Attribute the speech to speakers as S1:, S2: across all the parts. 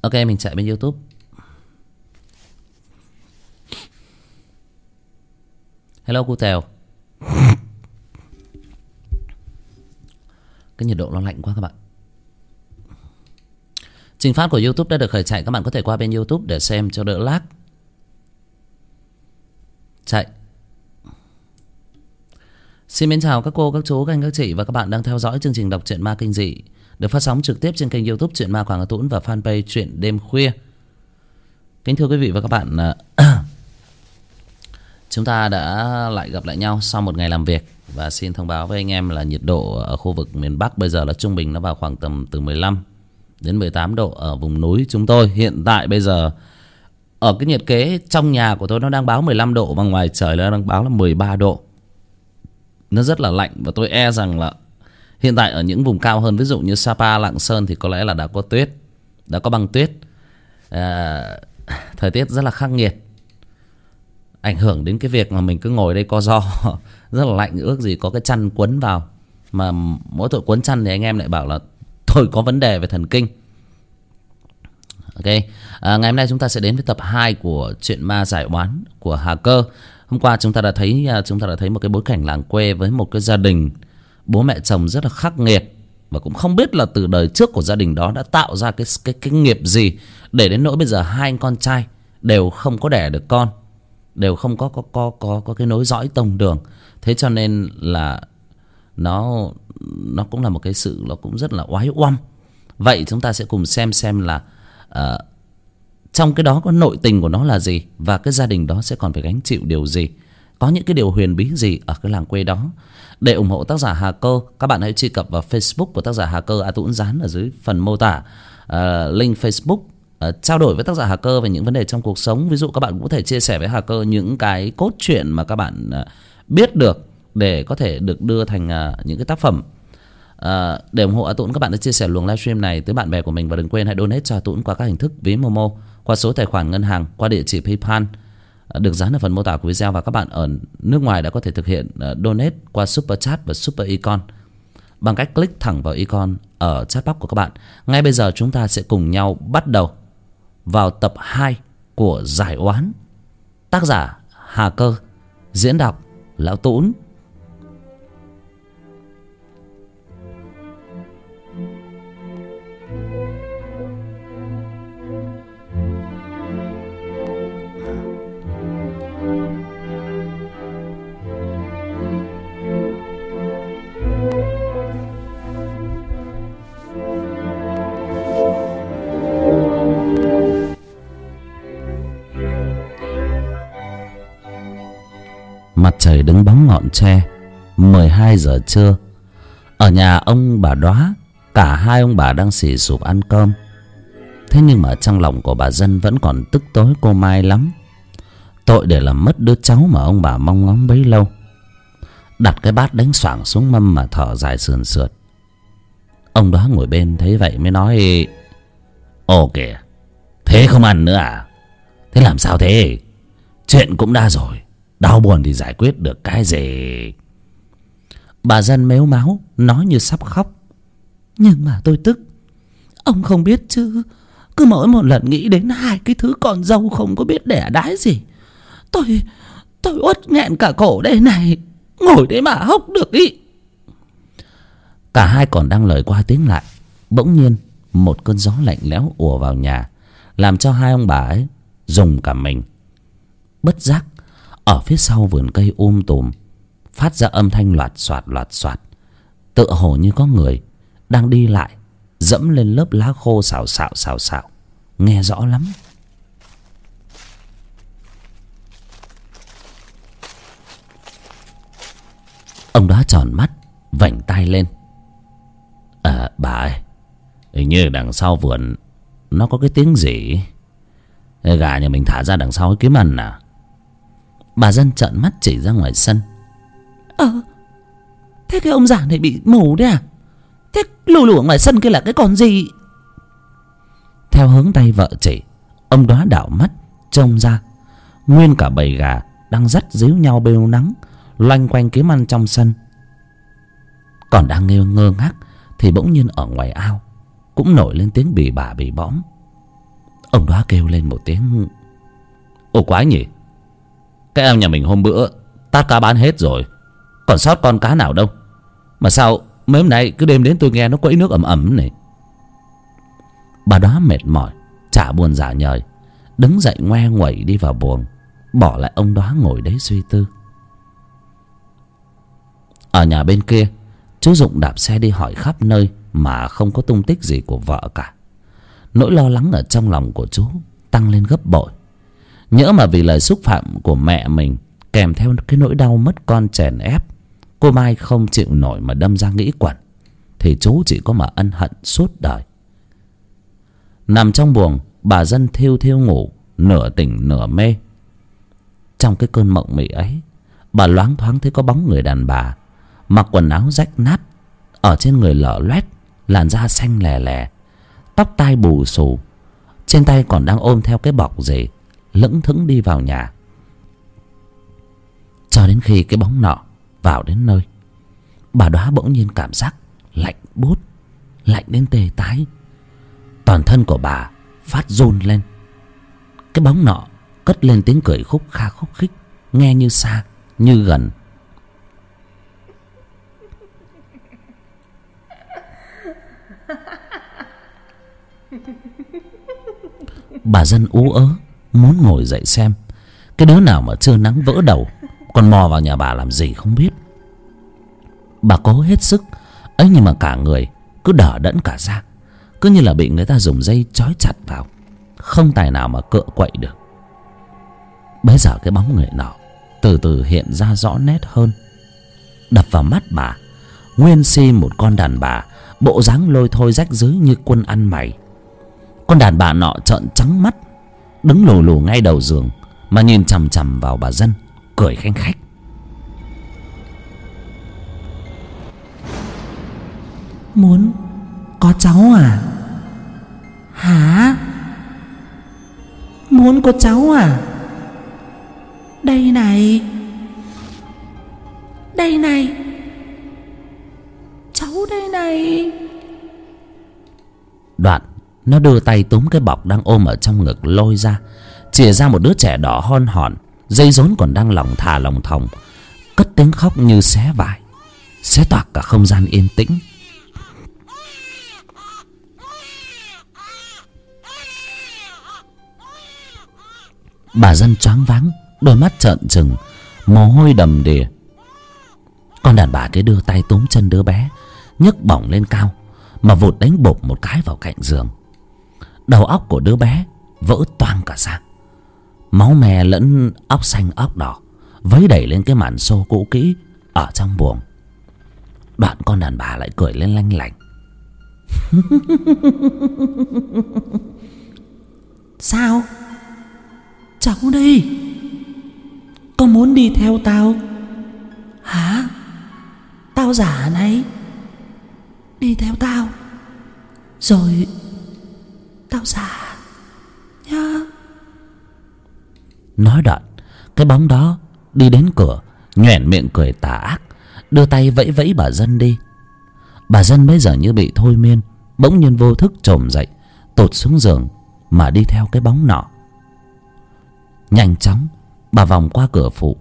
S1: ok mình chạy bên youtube. Hello cu tèo. Cái nhiệt độ nó lạnh quá các bạn. Trình phát của youtube đã được khởi chạy. Các bạn có thể qua bên youtube để xem cho đỡ lag. Chạy. Xin mến chào các cô, các chú, các anh, các chị và các bạn đang theo dõi chương trình đọc truyện ma kinh dị được phát sóng trực tiếp trên kênh youtube truyện ma Quảng Hà Tũng và fanpage truyện đêm khuya. Kính thưa quý vị và các bạn, à, chúng ta đã lại gặp lại nhau sau một ngày làm việc và xin thông báo với anh em là nhiệt độ ở khu vực miền Bắc bây giờ là trung bình nó vào khoảng tầm từ 15 đến 18 độ ở vùng núi chúng tôi. Hiện tại bây giờ ở cái nhiệt kế trong nhà của tôi nó đang báo 15 độ và ngoài trời nó đang báo là 13 độ nó rất là lạnh và tôi e rằng là hiện tại ở những vùng cao hơn ví dụ như Sapa, Lạng Sơn thì có lẽ là đã có tuyết, đã có băng tuyết. À, thời tiết rất là khắc nghiệt. Ảnh hưởng đến cái việc mà mình cứ ngồi đây co do rất là lạnh ước gì có cái chăn quấn vào. Mà mỗi tội quấn chăn thì anh em lại bảo là tôi có vấn đề về thần kinh. Ok, à, ngày hôm nay chúng ta sẽ đến với tập 2 của chuyện ma giải oán của Hà Cơ hôm qua chúng ta đã thấy ờ, chúng ta đã thấy một cái bối cảnh làng quê với một cái gia đình bố mẹ chồng rất là khắc nghiệt và cũng không biết là từ đời trước của gia đình đó đã tạo ra cái cái cái nghiệp gì để đến nỗi bây giờ hai anh con trai đều không có đẻ được con đều không có có có có có cái nối dõi tông đường. Thế cho nên là nó nó cũng là một cái sự nó cũng rất là oái oăm. Vậy chúng ta sẽ cùng xem xem là uh, trong cái đó có nội tình của nó là gì và cái gia đình đó sẽ còn phải gánh chịu điều gì có những cái điều huyền bí gì ở cái làng quê đó. Để ủng hộ tác giả hà cơ các bạn hãy truy cập vào facebook của tác giả hà cơ a tuấn dán ở dưới phần mô tả. Uh, link facebook uh, trao đổi với tác giả hà cơ về những vấn đề trong cuộc sống. Ví dụ các bạn cũng có thể chia sẻ với hà cơ những cái cốt truyện mà các bạn uh, biết được để có thể được đưa thành uh, những cái tác phẩm. À, để ủng hộ A Tũng các bạn đã chia sẻ luồng livestream này tới bạn bè của mình và đừng quên hãy donate cho A Tũng qua các hình thức ví Momo qua số tài khoản ngân hàng qua địa chỉ PayPal được dán ở phần mô tả của video và các bạn ở nước ngoài đã có thể thực hiện ờ, donate qua super chat và super icon bằng cách click thẳng vào icon ở chat box của các bạn. Ngay bây giờ chúng ta sẽ cùng nhau bắt đầu vào tập 2 của giải oán. Tác giả Hà Cơ, diễn đọc Lão Tún. Mặt trời đứng bóng ngọn tre 12 giờ trưa. Ở nhà ông bà đoá, Cả hai ông bà đang xì sụp ăn cơm. Thế nhưng mà trong lòng của bà dân Vẫn còn tức tối cô Mai lắm. Tội để làm mất đứa cháu Mà ông bà mong ngóng bấy lâu. Đặt cái bát đánh xoảng xuống mâm Mà thở dài sườn sượt. Ông đó ngồi bên thấy vậy mới nói Ồ kìa, Thế không ăn nữa à? Thế làm sao thế? Chuyện cũng đã rồi. Đau buồn thì giải quyết được cái gì? Bà dân mếu máu, Nói như sắp khóc. Nhưng mà tôi tức. Ông không biết chứ. Cứ mỗi một lần nghĩ đến hai cái thứ con dâu không có biết đẻ đái gì, Tôi Tôi uất nghẹn cả cổ đây này. Ngồi đấy mà hốc được ý. Cả hai còn đang lời qua tiếng lại. Bỗng nhiên, Một cơn gió lạnh lẽo ùa vào nhà, Làm cho hai ông bà ấy Dùng cả mình. Bất giác ở phía sau vườn cây um tùm, phát ra âm thanh loạt xoạt loạt xoạt tựa hồ như có người đang đi lại, dẫm lên lớp lá khô xào xạo xào xạo. Nghe rõ lắm. Ông đó tròn mắt, vảnh tay lên. À bà ơi, hình như đằng sau vườn nó có cái tiếng gì? Gà nhà mình thả ra đằng sau cái kiếm ăn à? Bà dân trợn mắt chỉ ra ngoài sân. Ờ Thế cái ông già này bị mù đấy à? Thế lù lù ở ngoài sân kia là cái con gì? Theo hướng tay vợ chỉ Ông đó đảo mắt Trông ra. Nguyên cả bầy gà Đang dắt díu nhau bêu nắng Loanh quanh kiếm ăn trong sân. Còn đang ngơ ngơ ngác Thì bỗng nhiên ở ngoài ao Cũng nổi lên tiếng bì bà bì bõm. Ông đó kêu lên một tiếng ồ quái nhỉ cái em nhà mình hôm bữa, tát cá bán hết rồi. Còn sót con cá nào đâu. Mà sao mấy hôm nay cứ đêm đến tôi nghe nó quẫy nước ẩm ẩm này. Bà đó mệt mỏi, chả buồn giả nhời. Đứng dậy ngoe nguẩy đi vào buồng, bỏ lại ông đó ngồi đấy suy tư. Ở nhà bên kia, chú dụng đạp xe đi hỏi khắp nơi mà không có tung tích gì của vợ cả. Nỗi lo lắng ở trong lòng của chú tăng lên gấp bội nhỡ mà vì lời xúc phạm của mẹ mình kèm theo cái nỗi đau mất con chèn ép, cô mai không chịu nổi mà đâm ra nghĩ quẩn, thì chú chỉ có mà ân hận suốt đời. Nằm trong buồng, bà dân thiêu thiêu ngủ, nửa tỉnh nửa mê. Trong cái cơn mộng mị ấy, bà loáng thoáng thấy có bóng người đàn bà, mặc quần áo rách nát, ở trên người lở loét, làn da xanh lè lè, tóc tai bù xù, trên tay còn đang ôm theo cái bọc gì lững thững đi vào nhà. Cho đến khi cái bóng nọ vào đến nơi, bà đoá bỗng nhiên cảm giác lạnh buốt, lạnh đến tê tái. Toàn thân của bà phát run lên. Cái bóng nọ cất lên tiếng cười khúc kha khúc khích, nghe như xa, như gần. Bà dân ú ớ muốn ngồi dậy xem, cái đứa nào mà chưa nắng vỡ đầu, còn mò vào nhà bà làm gì không biết. Bà cố hết sức, ấy nhưng mà cả người cứ đờ đẫn cả ra cứ như là bị người ta dùng dây trói chặt vào, không tài nào mà cựa quậy được. Bấy giờ cái bóng người nọ từ từ hiện ra rõ nét hơn. Đập vào mắt bà, nguyên si một con đàn bà, bộ dáng lôi thôi rách rưới như quân ăn mày. Con đàn bà nọ trợn trắng mắt đứng lù lù ngay đầu giường mà nhìn chằm chằm vào bà dân cười khanh khách.
S2: Muốn có cháu à? Hả? Muốn có cháu à? Đây này. Đây này. Cháu đây này.
S1: Đoạn nó đưa tay túm cái bọc đang ôm ở trong ngực lôi ra, chìa ra một đứa trẻ đỏ hon hòn, dây rốn còn đang lòng thà lòng thòng, cất tiếng khóc như xé vải. Xé toạc cả không gian yên tĩnh. Bà dân choáng váng, đôi mắt trợn trừng, mồ hôi đầm đìa. Con đàn bà kia đưa tay túm chân đứa bé, nhấc bổng lên cao, mà vụt đánh bột một cái vào cạnh giường đầu óc của đứa bé vỡ toang cả ra. Máu me lẫn óc xanh óc đỏ, vấy đẩy lên cái màn xô cũ kỹ ở trong buồng. Đoạn con đàn bà lại cười lên lanh lảnh.
S2: Sao? Cháu đi? có muốn đi theo tao? Hả? Tao giả này. Đi theo tao. Rồi tao giả nhá.
S1: Nói đoạn cái bóng đó đi đến cửa nhoẻn miệng cười tà ác đưa tay vẫy vẫy bà dân đi. Bà dân bây giờ như bị thôi miên bỗng nhiên vô thức trồm dậy tụt xuống giường mà đi theo cái bóng nọ. Nhanh chóng bà vòng qua cửa phụ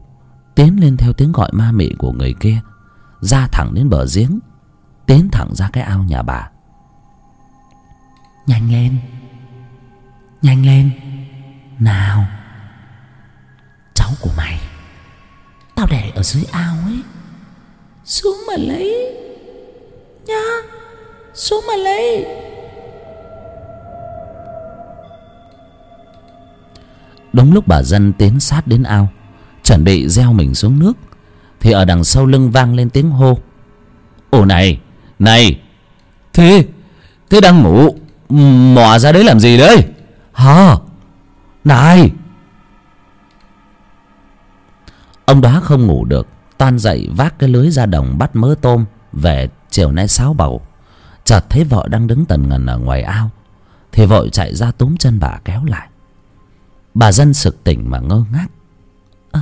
S1: tiến lên theo tiếng gọi ma mị của người kia ra thẳng đến bờ giếng tiến thẳng ra cái ao nhà bà.
S2: Nhanh lên nhanh lên. Nào. Cháu của mày. Tao để ở dưới ao ấy. Xuống mà lấy. Nhá. Xuống mà lấy.
S1: Đúng lúc bà dân tiến sát đến ao, chuẩn bị gieo mình xuống nước, thì ở đằng sau lưng vang lên tiếng hô. Ồ này này, thế thế đang ngủ, mò ra đấy làm gì đấy? Hả? Này! Ông đó không ngủ được, toan dậy vác cái lưới ra đồng bắt mớ tôm về chiều nay sáo bầu. Chợt thấy vợ đang đứng tần ngần ở ngoài ao, thì vội chạy ra túm chân bà kéo lại. Bà dân sực tỉnh mà ngơ ngác.
S2: Ơ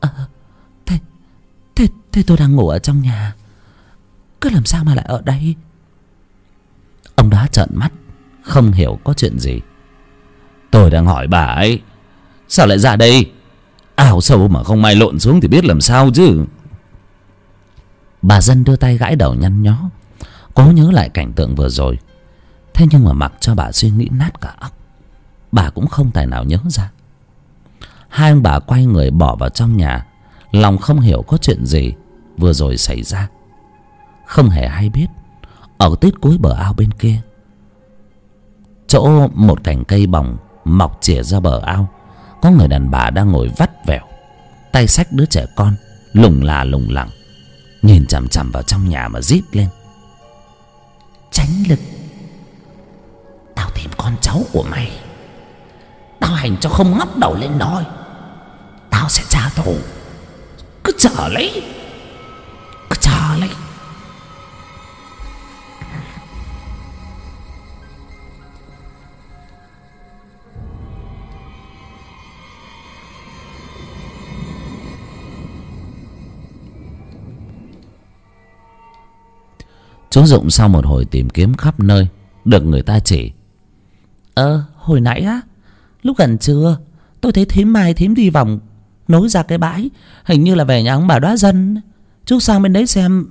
S2: ờ thế thế thế tôi đang ngủ ở trong nhà. Cứ làm sao mà lại ở đây?
S1: Ông đó trợn mắt, không hiểu có chuyện gì tôi đang hỏi bà ấy, sao lại ra đây? Ao sâu mà không may lộn xuống thì biết làm sao chứ?
S2: Bà dân đưa tay gãi đầu nhăn nhó. Cố nhớ lại cảnh tượng vừa rồi. Thế nhưng mà mặc cho bà suy nghĩ nát cả óc, bà cũng không tài nào nhớ ra. Hai ông bà quay người bỏ vào trong nhà, lòng không hiểu có chuyện gì vừa rồi xảy ra. Không hề hay biết, ở tít cuối bờ ao bên kia, chỗ một cành cây bồng mọc chìa ra bờ ao. Có người đàn bà đang ngồi vắt vẻo. Tay xách đứa trẻ con, lùng là lùng lẳng, nhìn chằm chằm vào trong nhà mà rít lên. Tránh lực. Tao tìm con cháu của mày. Tao hành cho không ngóc đầu lên nói. Tao sẽ trả thù. Cứ chờ lấy. Cứ chờ lấy. Chú dụng sau một hồi tìm kiếm khắp nơi được người ta chỉ. Ờ hồi nãy á lúc gần trưa tôi thấy thím mai thím đi vòng nối ra cái bãi hình như là về nhà ông bà đoá dân. Chú sang bên đấy xem.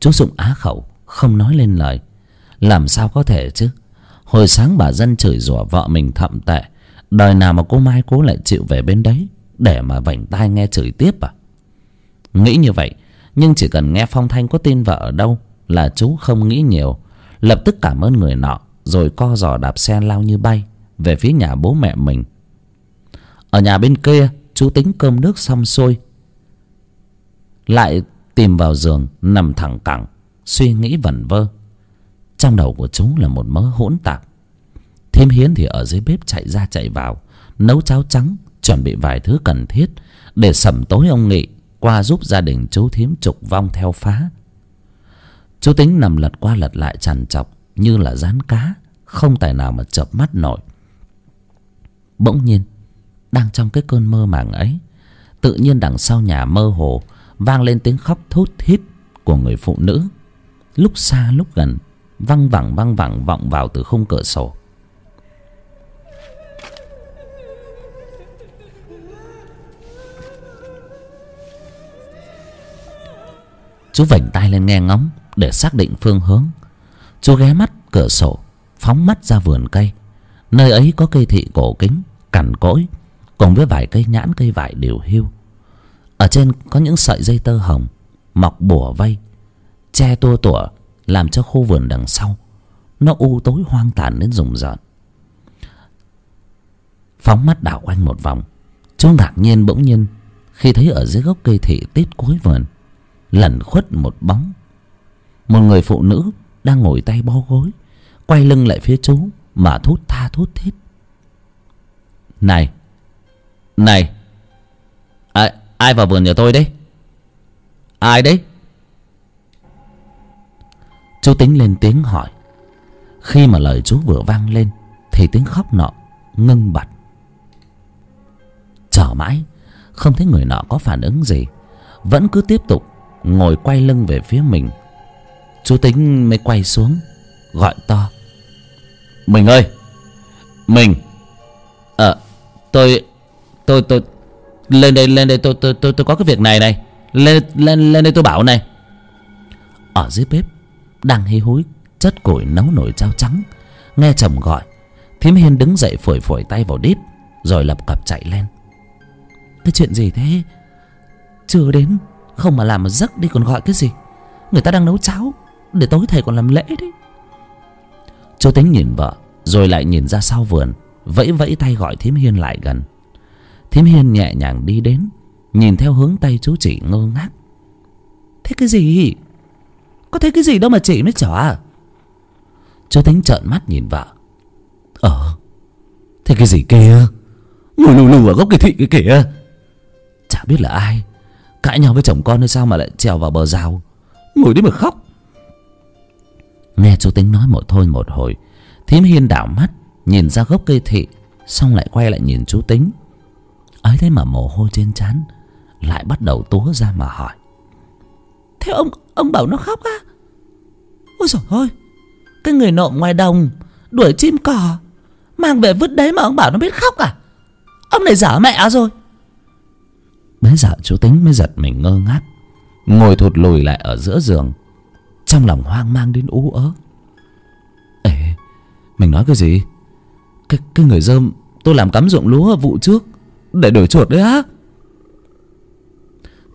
S2: Chú dụng á khẩu không nói lên lời. Làm sao có thể chứ? Hồi sáng bà dân chửi rủa vợ mình thậm tệ đời nào mà cô mai cố lại chịu về bên đấy để mà vảnh tai nghe chửi tiếp à? Nghĩ như vậy nhưng chỉ cần nghe phong thanh có tin vợ ở đâu là chú không nghĩ nhiều. Lập tức cảm ơn người nọ, rồi co giò đạp xe lao như bay về phía nhà bố mẹ mình. Ở nhà bên kia, chú tính cơm nước xong xuôi, lại tìm vào giường, nằm thẳng cẳng, suy nghĩ vẩn vơ. Trong đầu của chú là một mớ hỗn tạp. Thêm hiến thì ở dưới bếp chạy ra chạy vào, nấu cháo trắng, chuẩn bị vài thứ cần thiết để sẩm tối ông nghị qua giúp gia đình chú thím trục vong theo phá chú tính nằm lật qua lật lại trằn trọc như là rán cá, không tài nào mà chợp mắt nổi. Bỗng nhiên, đang trong cái cơn mơ màng ấy, tự nhiên đằng sau nhà mơ hồ vang lên tiếng khóc thút thít của người phụ nữ. Lúc xa lúc gần, văng vẳng văng vẳng vọng vào từ khung cửa sổ. Chú vểnh tai lên nghe ngóng để xác định phương hướng. Chú ghé mắt cửa sổ, phóng mắt ra vườn cây. Nơi ấy có cây thị cổ kính, cằn cỗi, cùng với vài cây nhãn cây vải đều hưu ở trên có những sợi dây tơ hồng, mọc bủa vây, che tua tủa, làm cho khu vườn đằng sau, nó u tối hoang tàn đến rùng rợn. Phóng mắt đảo quanh một vòng chú ngạc nhiên bỗng nhiên khi thấy ở dưới gốc cây thị tít cuối vườn, lẩn khuất một bóng một người phụ nữ đang ngồi tay bó gối quay lưng lại phía chú mà thút tha thút thít. Này này ai, ai vào vườn nhà tôi đấy? Ai đấy? Chú tính lên tiếng hỏi. Khi mà lời chú vừa vang lên thì tiếng khóc nọ ngưng bặt. Chờ mãi không thấy người nọ có phản ứng gì vẫn cứ tiếp tục ngồi quay lưng về phía mình chú tính mới quay xuống, gọi to. Mình ơi, mình ờ tôi tôi tôi, lên đây lên đây, tôi tôi tôi tôi có cái việc này này. Lên lên lên đây tôi bảo này. Ở dưới bếp đang hí húi, chất củi nấu nồi cháo trắng. Nghe chồng gọi, thím hiên đứng dậy phổi phổi tay vào đít, rồi lập cập chạy lên. Cái chuyện gì thế? Chưa đến, không mà làm một giấc đi còn gọi cái gì? Người ta đang nấu cháo để tối thầy còn làm lễ đấy. Chú tính nhìn vợ, rồi lại nhìn ra sau vườn, vẫy vẫy tay gọi thím hiên lại gần. Thím hiên nhẹ nhàng đi đến, nhìn theo hướng tay chú chỉ ngơ ngác. Thế cái gì? Có thấy cái gì đâu mà chị mới chỏ à? Chú tính trợn mắt nhìn vợ. Ờ thế cái gì kia? Ngồi lù lù ở gốc cây thị kia? Kìa chả biết là ai. Cãi nhau với chồng con hay sao mà lại trèo vào bờ rào. Ngồi đấy mà khóc nghe chú tính nói một thôi một hồi. Thím hiên đảo mắt, nhìn ra gốc cây thị, xong lại quay lại nhìn chú tính. Ấy thế mà mồ hôi trên trán, lại bắt đầu túa ra mà hỏi. Thế ông ông bảo nó khóc á? Ôi trời ơi, cái người nộm ngoài đồng, đuổi chim cò, Mang về vứt đấy mà ông bảo nó biết khóc à? Ông này dở mẹ rồi.
S1: Bấy giờ dạ chú tính mới giật mình ngơ ngác, Ngồi thụt lùi lại ở giữa giường. Trong lòng hoang mang đến ú ớ. Ê Mình nói cái gì? Cái, cái người dơm tôi làm cắm ruộng lúa vụ trước Để đổi chuột đấy á.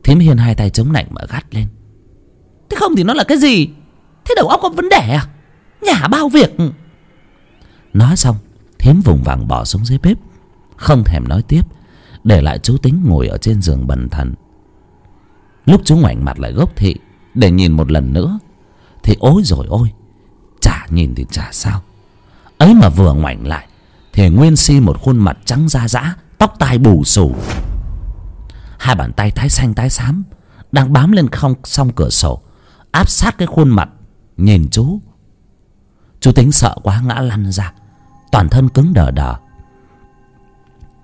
S2: Thím hiên hai tay chống nạnh mà gắt lên. Thế không thì nó là cái gì? Thế đầu óc có vấn đề à? Nhà bao việc?
S1: Nói xong Thím vùng vằng bỏ xuống dưới bếp Không thèm nói tiếp Để lại chú tính ngồi ở trên giường bần thần. Lúc chú ngoảnh mặt lại gốc thị Để nhìn một lần nữa thì ôi rồi ôi, Chả nhìn thì chả sao. Ấy mà vừa ngoảnh lại, Thì Nguyên Si một khuôn mặt trắng da dã, Tóc tai bù xù. Hai bàn tay tái xanh tái xám, Đang bám lên không song cửa sổ, Áp sát cái khuôn mặt, Nhìn chú. Chú tính sợ quá ngã lăn ra, Toàn thân cứng đờ đờ.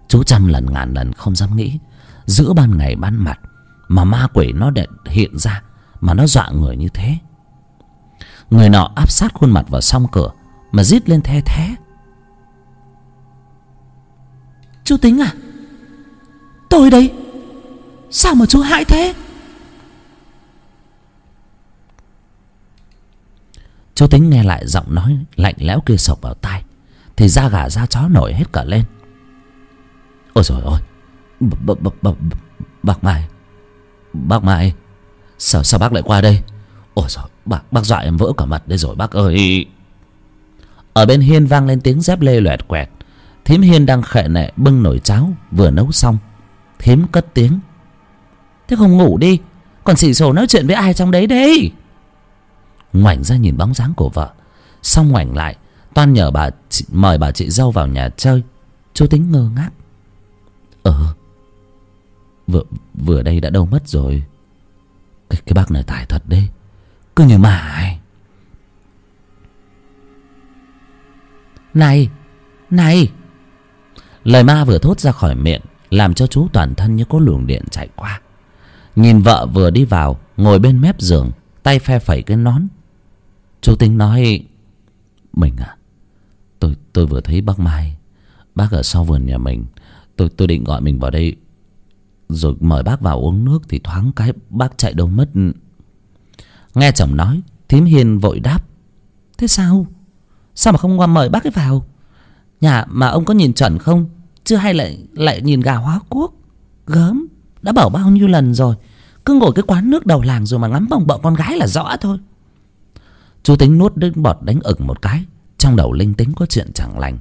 S1: Chú trăm lần ngàn lần không dám nghĩ, Giữa ban ngày ban mặt, Mà ma quỷ nó để hiện ra, Mà nó dọa người như thế. Người nọ áp sát khuôn mặt vào song cửa, Mà rít lên the thế
S2: Chú tính à Tôi đây. Sao mà chú hại thế?
S1: Chú tính nghe lại giọng nói lạnh lẽo kia sộc vào tai, Thì da gà da chó nổi hết cả lên. Ôi trời ơi Bác Mai Bác Mai, Sao sao bác lại qua đây? Ôi trời bác, bác dọa em vỡ cả mặt đây rồi bác ơi. Ở bên Hiên vang lên tiếng dép lê loẹt quẹt. Thím Hiên đang khệ nệ bưng nồi cháo Vừa nấu xong. Thím cất tiếng.
S2: Thế không ngủ đi Còn xỉ sổ nói chuyện với ai trong đấy đấy
S1: ngoảnh ra nhìn bóng dáng của vợ. Xong ngoảnh lại toan nhờ bà chị, mời bà chị dâu vào nhà chơi. Chú tính ngơ ngác. Ờ vừa vừa đây đã đâu mất rồi. Cái cái bác này tài thật đấy cứ như mãi
S2: này này.
S1: Lời ma vừa thốt ra khỏi miệng, làm cho chú toàn thân như có luồng điện chạy qua. Nhìn vợ vừa đi vào, ngồi bên mép giường, tay phe phẩy cái nón. Chú tính nói, mình à tôi tôi vừa thấy bác mai. Bác ở sau vườn nhà mình. Tôi tôi định gọi mình vào đây. Rồi mời bác vào uống nước thì thoáng cái bác chạy đâu mất nghe chồng nói, thím hiền vội đáp.
S2: Thế sao? Sao mà không qua mời bác ấy vào? Nhà mà ông có nhìn chuẩn không? Chứ hay lại lại nhìn gà hóa quốc gớm, đã bảo bao nhiêu lần rồi. Cứ ngồi cái quán nước đầu làng rồi mà ngắm bồng bợ con gái là rõ thôi.
S1: Chú tính nuốt đứt bọt đánh ửng một cái. Trong đầu linh tính có chuyện chẳng lành.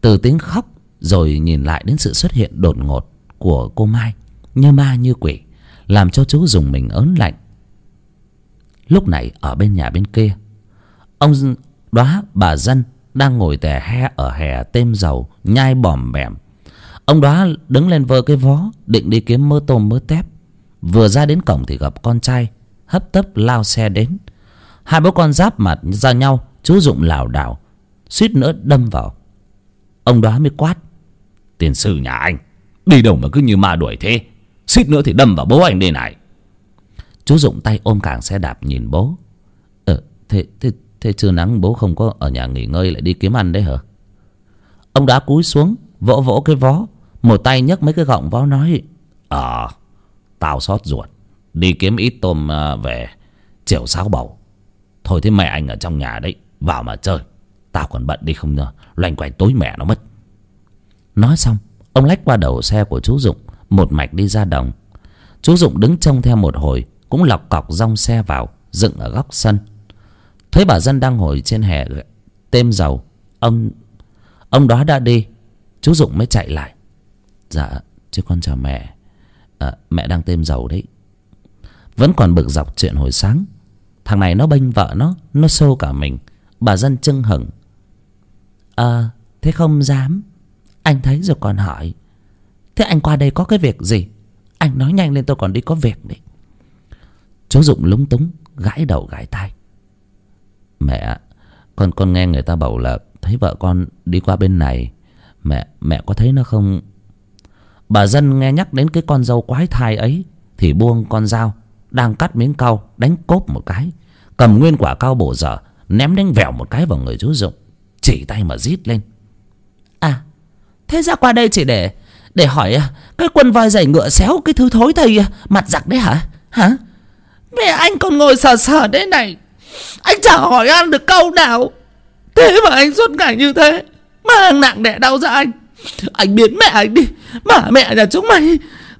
S1: Từ tiếng khóc rồi nhìn lại đến sự xuất hiện đột ngột của cô mai, như ma như quỷ, làm cho chú dùng mình ớn lạnh lúc này, ở bên nhà bên kia, ông đoá bà dân đang ngồi tè he ở hè têm dầu, nhai bòm bẻm. Ông đoá đứng lên vơ cái vó, định đi kiếm mơ tôm mơ tép. Vừa ra đến cổng thì gặp con trai, hấp tấp lao xe đến. Hai bố con giáp mặt ra nhau, chú dụng lảo đảo, suýt nữa đâm vào. Ông đoá mới quát, tiền sư nhà anh, đi đâu mà cứ như ma đuổi thế? Suýt nữa thì đâm vào bố anh đây này chú dụng tay ôm càng xe đạp nhìn bố. Ờ thế thế thế trưa nắng bố không có ở nhà nghỉ ngơi lại đi kiếm ăn đấy hả? Ông đá cúi xuống, vỗ vỗ cái vó, một tay nhấc mấy cái gọng vó nói ờ tao xót ruột, đi kiếm ít tôm à, về, chiều sáu bầu. Thôi thế mẹ anh ở trong nhà đấy, Vào mà chơi, Tao còn bận đi không nhờ Loanh quanh tối mẹ nó mất. Nói xong, Ông lách qua đầu xe của chú Dụng Một mạch đi ra đồng. Chú Dụng đứng trông theo một hồi cũng lọc cọc rong xe vào Dựng ở góc sân. Thấy bà dân đang ngồi trên hè Têm dầu Ông Ông đó đã đi. Chú Dụng mới chạy lại. Dạ chứ con chào mẹ. À, Mẹ đang têm dầu đấy. Vẫn còn bực dọc chuyện hồi sáng. Thằng này nó bênh vợ nó nó xô cả mình. Bà dân chưng hửng.
S2: Ờ thế không dám. Anh thấy rồi còn hỏi. Thế anh qua đây có cái việc gì? Anh nói nhanh lên tôi còn đi có việc đấy
S1: chú dụng lúng túng, gãi đầu gãi tai. Mẹ, con con nghe người ta bảo là thấy vợ con đi qua bên này, mẹ mẹ có thấy nó không? Bà dân nghe nhắc đến cái con dâu quái thai ấy thì buông con dao, đang cắt miếng cau, đánh cốp một cái, cầm nguyên quả cao bổ dở, ném đánh vẹo một cái vào người chú dụng, chỉ tay mà rít lên.
S2: À, thế ra qua đây chỉ để để hỏi à, cái quần voi giày ngựa xéo cái thứ thối thầy à, mặt giặc đấy hả? Hả? Mẹ anh còn ngồi sờ sờ thế này. Anh chả hỏi ăn được câu nào. Thế mà anh suốt ngày như thế. Mang nặng đẻ đau ra anh. Anh biến mẹ anh đi. Mà mẹ nhà chúng mày.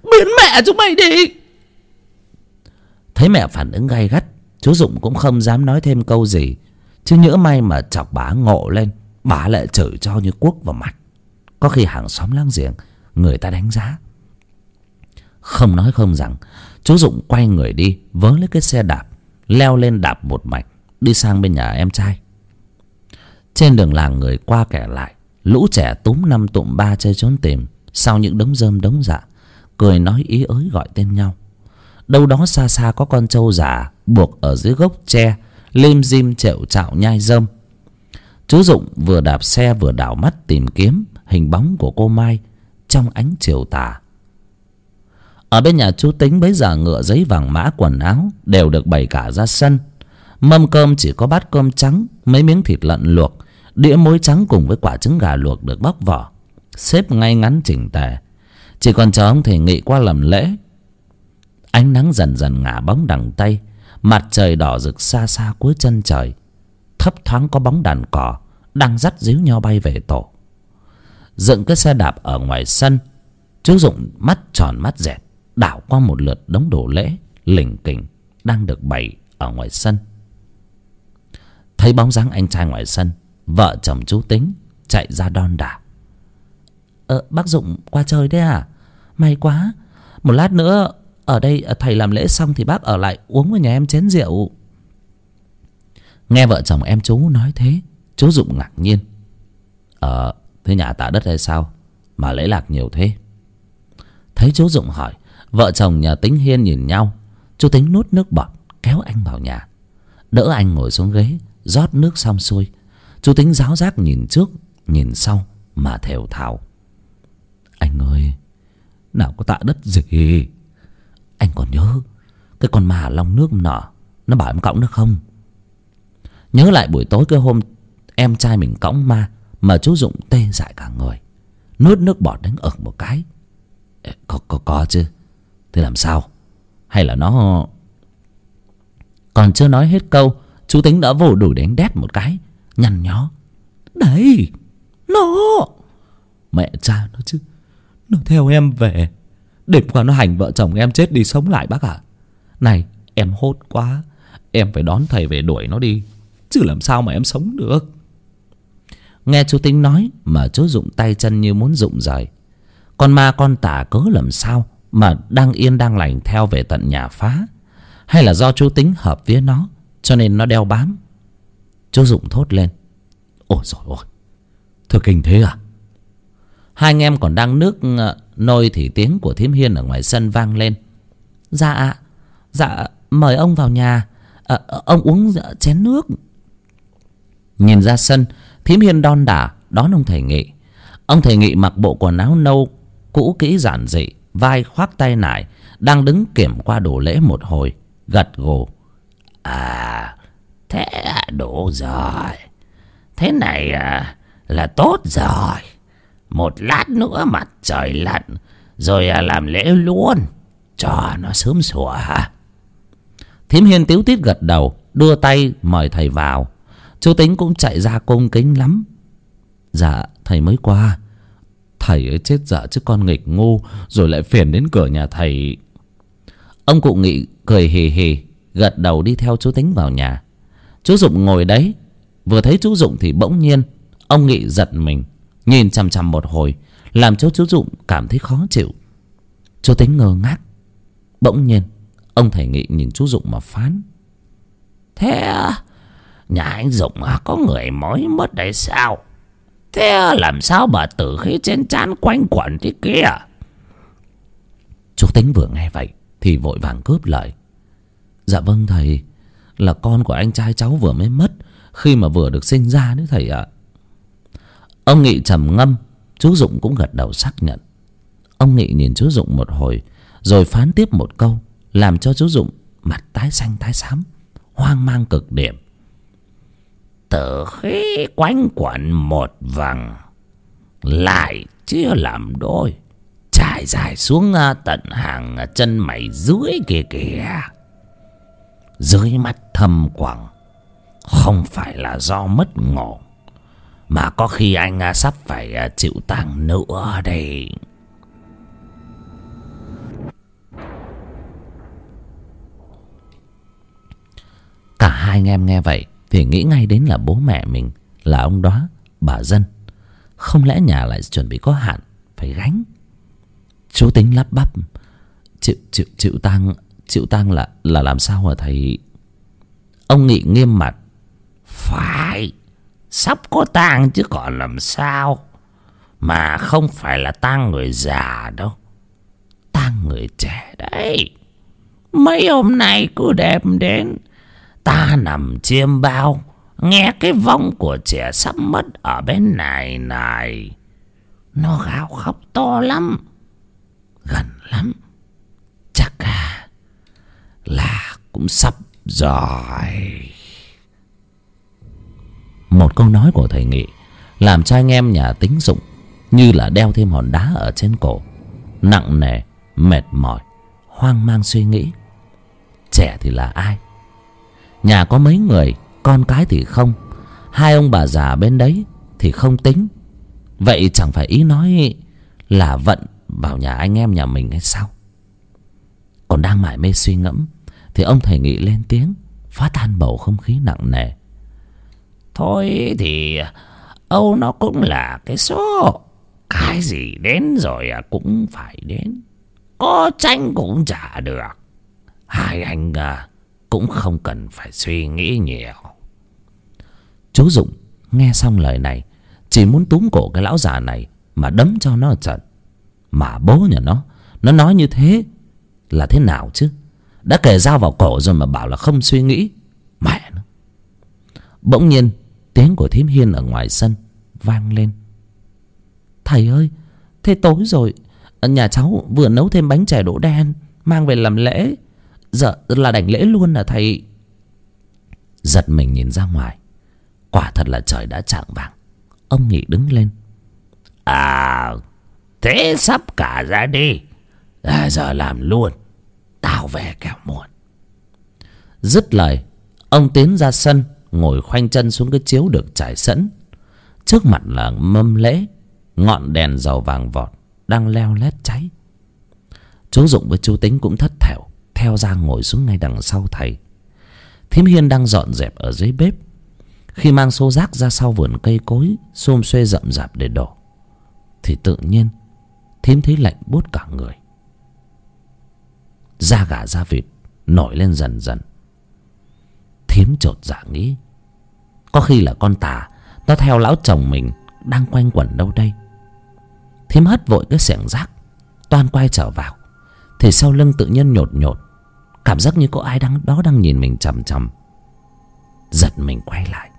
S2: Biến mẹ chúng mày đi.
S1: Thấy mẹ phản ứng gay gắt, chú dụng cũng không dám nói thêm câu gì. Chứ nhỡ may mà chọc bà ngộ lên bà lại chửi cho như cuốc vào mặt. Có khi hàng xóm láng giềng, người ta đánh giá. Không nói không rằng chú dụng quay người đi, vớ lấy cái xe đạp, leo lên đạp một mạch, đi sang bên nhà em trai. Trên đường làng người qua kẻ lại, lũ trẻ túm năm tụm ba chơi trốn tìm, sau những đống rơm đống dạ cười nói ý ới gọi tên nhau. Đâu đó xa xa có con trâu già buộc ở dưới gốc tre, lim dim trệu trạo nhai rơm. Chú dụng vừa đạp xe vừa đảo mắt tìm kiếm hình bóng của cô mai trong ánh chiều tà ở bên nhà chú tính bấy giờ ngựa, giấy vàng mã, quần áo đều được bày cả ra sân. Mâm cơm chỉ có bát cơm trắng, mấy miếng thịt lợn luộc, đĩa muối trắng cùng với quả trứng gà luộc được bóc vỏ, xếp ngay ngắn chỉnh tề. Chỉ còn chờ ông thầy nghị qua làm lễ. Ánh nắng dần dần ngả bóng đằng tây, mặt trời đỏ rực xa xa cuối chân trời. Thấp thoáng có bóng đàn cỏ đang dắt díu nhau bay về tổ. Dựng cái xe đạp ở ngoài sân, chú dụng mắt tròn mắt dẹt đảo qua một lượt đống đồ lễ lỉnh kỉnh đang được bày ở ngoài sân. Thấy bóng dáng anh trai ngoài sân, vợ chồng chú tính chạy ra đon đả.
S2: Ờ bác dụng qua chơi đấy à? May quá. Một lát nữa, ở đây ờ, thầy làm lễ xong thì bác ở lại uống với nhà em chén rượu.
S1: Nghe vợ chồng em chú nói thế, chú dụng ngạc nhiên. Ờ thế nhà tạ đất hay sao? Mà lễ lạc nhiều thế. Thấy chú dụng hỏi vợ chồng nhà tính hiên nhìn nhau. Chú tính nuốt nước bọt, kéo anh vào nhà. Đỡ anh ngồi xuống ghế, rót nước xong xuôi. Chú tính giáo giác nhìn trước, nhìn sau mà thều thào. Anh ơi, nào có tạ đất gì? Anh còn nhớ, cái con mà long nước nọ, nó bảo em cõng nó không? Nhớ lại buổi tối cái hôm em trai mình cõng ma mà chú dụng tê dại cả người. Nuốt nước bọt đánh ực một cái. Có có có chứ thế làm sao? Hay là nó còn chưa nói hết câu, chú tính đã vồ đuổi đánh đét một cái, nhăn nhó.
S2: Đấy nó!
S1: Mẹ cha nó chứ, nó theo em về. Đêm qua nó hành vợ chồng em chết đi sống lại bác ạ. À. này, em hốt quá. Em phải đón thầy về đuổi nó đi, chứ làm sao mà em sống được. Nghe chú tính nói mà chú dụng tay chân như muốn rụng rời. Con ma con tả cớ làm sao? Mà đang yên đang lành theo về tận nhà phá? Hay là do chú tính hợp với nó cho nên nó đeo bám? Chú dụng thốt lên. Ôi rồi ôi thưa kinh thế à? Hai anh em còn đang nước ờ, nôi thì tiếng của thím hiên ở ngoài sân vang lên.
S2: Dạ dạ mời ông vào nhà. À, ông uống dạ, chén nước.
S1: Nhìn ra sân thím hiên đon đả đón ông thầy nghị. Ông thầy nghị mặc bộ quần áo nâu cũ kỹ giản dị vai khoác tay nải đang đứng kiểm qua đồ lễ một hồi gật gù. À thế à, đủ rồi. Thế này à, là tốt rồi. Một lát nữa mặt trời lặn rồi à, làm lễ luôn. Cho nó sớm sủa hả? Thím hiên tiếu tít gật đầu đưa tay mời thầy vào. Chú tính cũng chạy ra cung kính lắm. Dạ thầy mới qua thầy ấy chết dạ dở chứ con nghịch ngu, rồi lại phiền đến cửa nhà thầy. Ông cụ nghị cười hì hì, gật đầu đi theo chú tính vào nhà. Chú dụng ngồi đấy, vừa thấy chú dụng thì bỗng nhiên, ông nghị giật mình, nhìn chằm chằm một hồi, làm cho chú dụng cảm thấy khó chịu. Chú tính ngơ ngác. Bỗng nhiên, ông thầy nghị nhìn chú dụng mà phán. Thế nhà anh dụng có người mới mất đấy sao? Thế làm sao mà tử khí trên trán quanh quẩn thế kia? Chú tính vừa nghe vậy thì vội vàng cướp lời. Dạ vâng thầy, là con của anh trai cháu vừa mới mất khi mà vừa được sinh ra đấy thầy ạ. Ông nghị trầm ngâm, chú dụng cũng gật đầu xác nhận. Ông nghị nhìn chú dụng một hồi, rồi phán tiếp một câu, làm cho chú dụng mặt tái xanh tái xám, hoang mang cực điểm tử khí quanh quẩn một vầng lại
S2: chia làm đôi. Trải dài xuống à, tận hàng à, chân mày dưới kia kìa. Dưới mắt thâm quầng không phải là do mất ngủ, mà có khi anh à, sắp phải chịu tang nữa đây.
S1: Cả hai anh em nghe vậy thì nghĩ ngay đến là bố mẹ mình, là ông đó, bà dân. Không lẽ nhà lại chuẩn bị có hạn, phải gánh? Chú tính lắp bắp. Chịu chịu chịu tang chịu tang là là làm sao hả thầy?
S2: Ông nghị nghiêm mặt. Phải, sắp có tang chứ còn làm sao? Mà không phải là tang người già đâu. Tang người trẻ đấy. Mấy hôm nay cứ đem đến ta nằm chiêm bao, nghe cái vong của trẻ sắp mất ở bên này này. Nó gào khóc to lắm, gần lắm. Chắc à là cũng sắp rồi.
S1: Một câu nói của thầy nghị làm cho anh em nhà tính dụng như là đeo thêm hòn đá ở trên cổ, nặng nề, mệt mỏi, hoang mang suy nghĩ. Trẻ thì là ai? Nhà có mấy người con cái thì không. Hai ông bà già bên đấy thì không tính. Vậy chẳng phải ý nói là vận vào nhà anh em nhà mình hay sao? Còn đang mải mê suy ngẫm thì ông thầy nghị lên tiếng phá tan bầu không khí nặng nề.
S2: Thôi thì âu nó cũng là cái số. Cái gì đến rồi à, cũng phải đến. Có tranh cũng chả được. Hai anh à, cũng không cần phải suy nghĩ nhiều.
S1: Chú dụng nghe xong lời này, chỉ muốn túm cổ cái lão già này mà đấm cho nó trận mà bố nhà nó nó nói như thế là thế nào chứ? Đã kề dao vào cổ rồi mà bảo là không suy nghĩ. Mẹ nó. Bỗng nhiên, tiếng của thím hiên ở ngoài sân vang lên. Thầy ơi, thế tối rồi, nhà cháu vừa nấu thêm bánh chè đỗ đen, mang về làm lễ. Dạ, giờ là đảnh lễ luôn à thầy. Giật mình nhìn ra ngoài. Quả thật là trời đã trạng vàng ông nghị đứng lên.
S2: À thế sắp cả ra đi. À, giờ làm luôn. Tao về kẻo muộn.
S1: Dứt lời ông tiến ra sân ngồi khoanh chân xuống cái chiếu được trải sẵn. Trước mặt là mâm lễ ngọn đèn dầu vàng vọt đang leo lét cháy. Chú dụng với chú tính cũng thất thểu theo ra ngồi xuống ngay đằng sau thầy. Thím hiên đang dọn dẹp ở dưới bếp. Khi mang xô rác ra sau vườn cây cối, xôm xuê rậm rạp để đổ, thì tự nhiên thím thấy lạnh buốt cả người. Da gà da vịt nổi lên dần dần. Thím chột dạ nghĩ, có khi là con tà, nó theo lão chồng mình đang quanh quẩn đâu đây. Thím hất vội cái xẻng rác, toan quay trở vào, thì sau lưng tự nhiên nhột nhột cảm giác như có ai đang đó đang nhìn mình chằm chằm. Giật mình quay lại.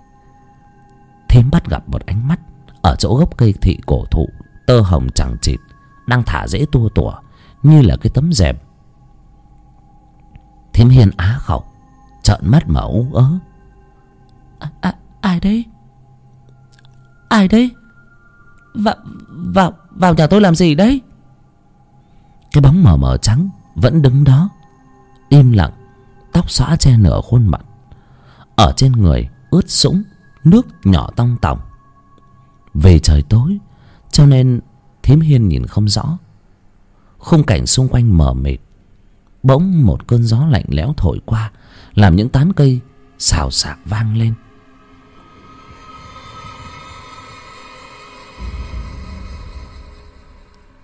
S1: Thím bắt gặp một ánh mắt ở chỗ gốc cây thị cổ thụ tơ hồng chẳng chịt đang thả rễ tua tủa như là cái tấm rèm thím hiên á khẩu trợn mắt mà ú ớ. À, à, ai đấy? Ai đấy? Vào vào vào nhà tôi làm gì đấy? Cái bóng mờ mờ trắng vẫn đứng đó im lặng, tóc xõa che nửa khuôn mặt. Ở trên người ướt sũng, nước nhỏ tong tòng. Về trời tối, cho nên thím hiên nhìn không rõ. Khung cảnh xung quanh mờ mịt, bỗng một cơn gió lạnh lẽo thổi qua, làm những tán cây xào xạc vang lên.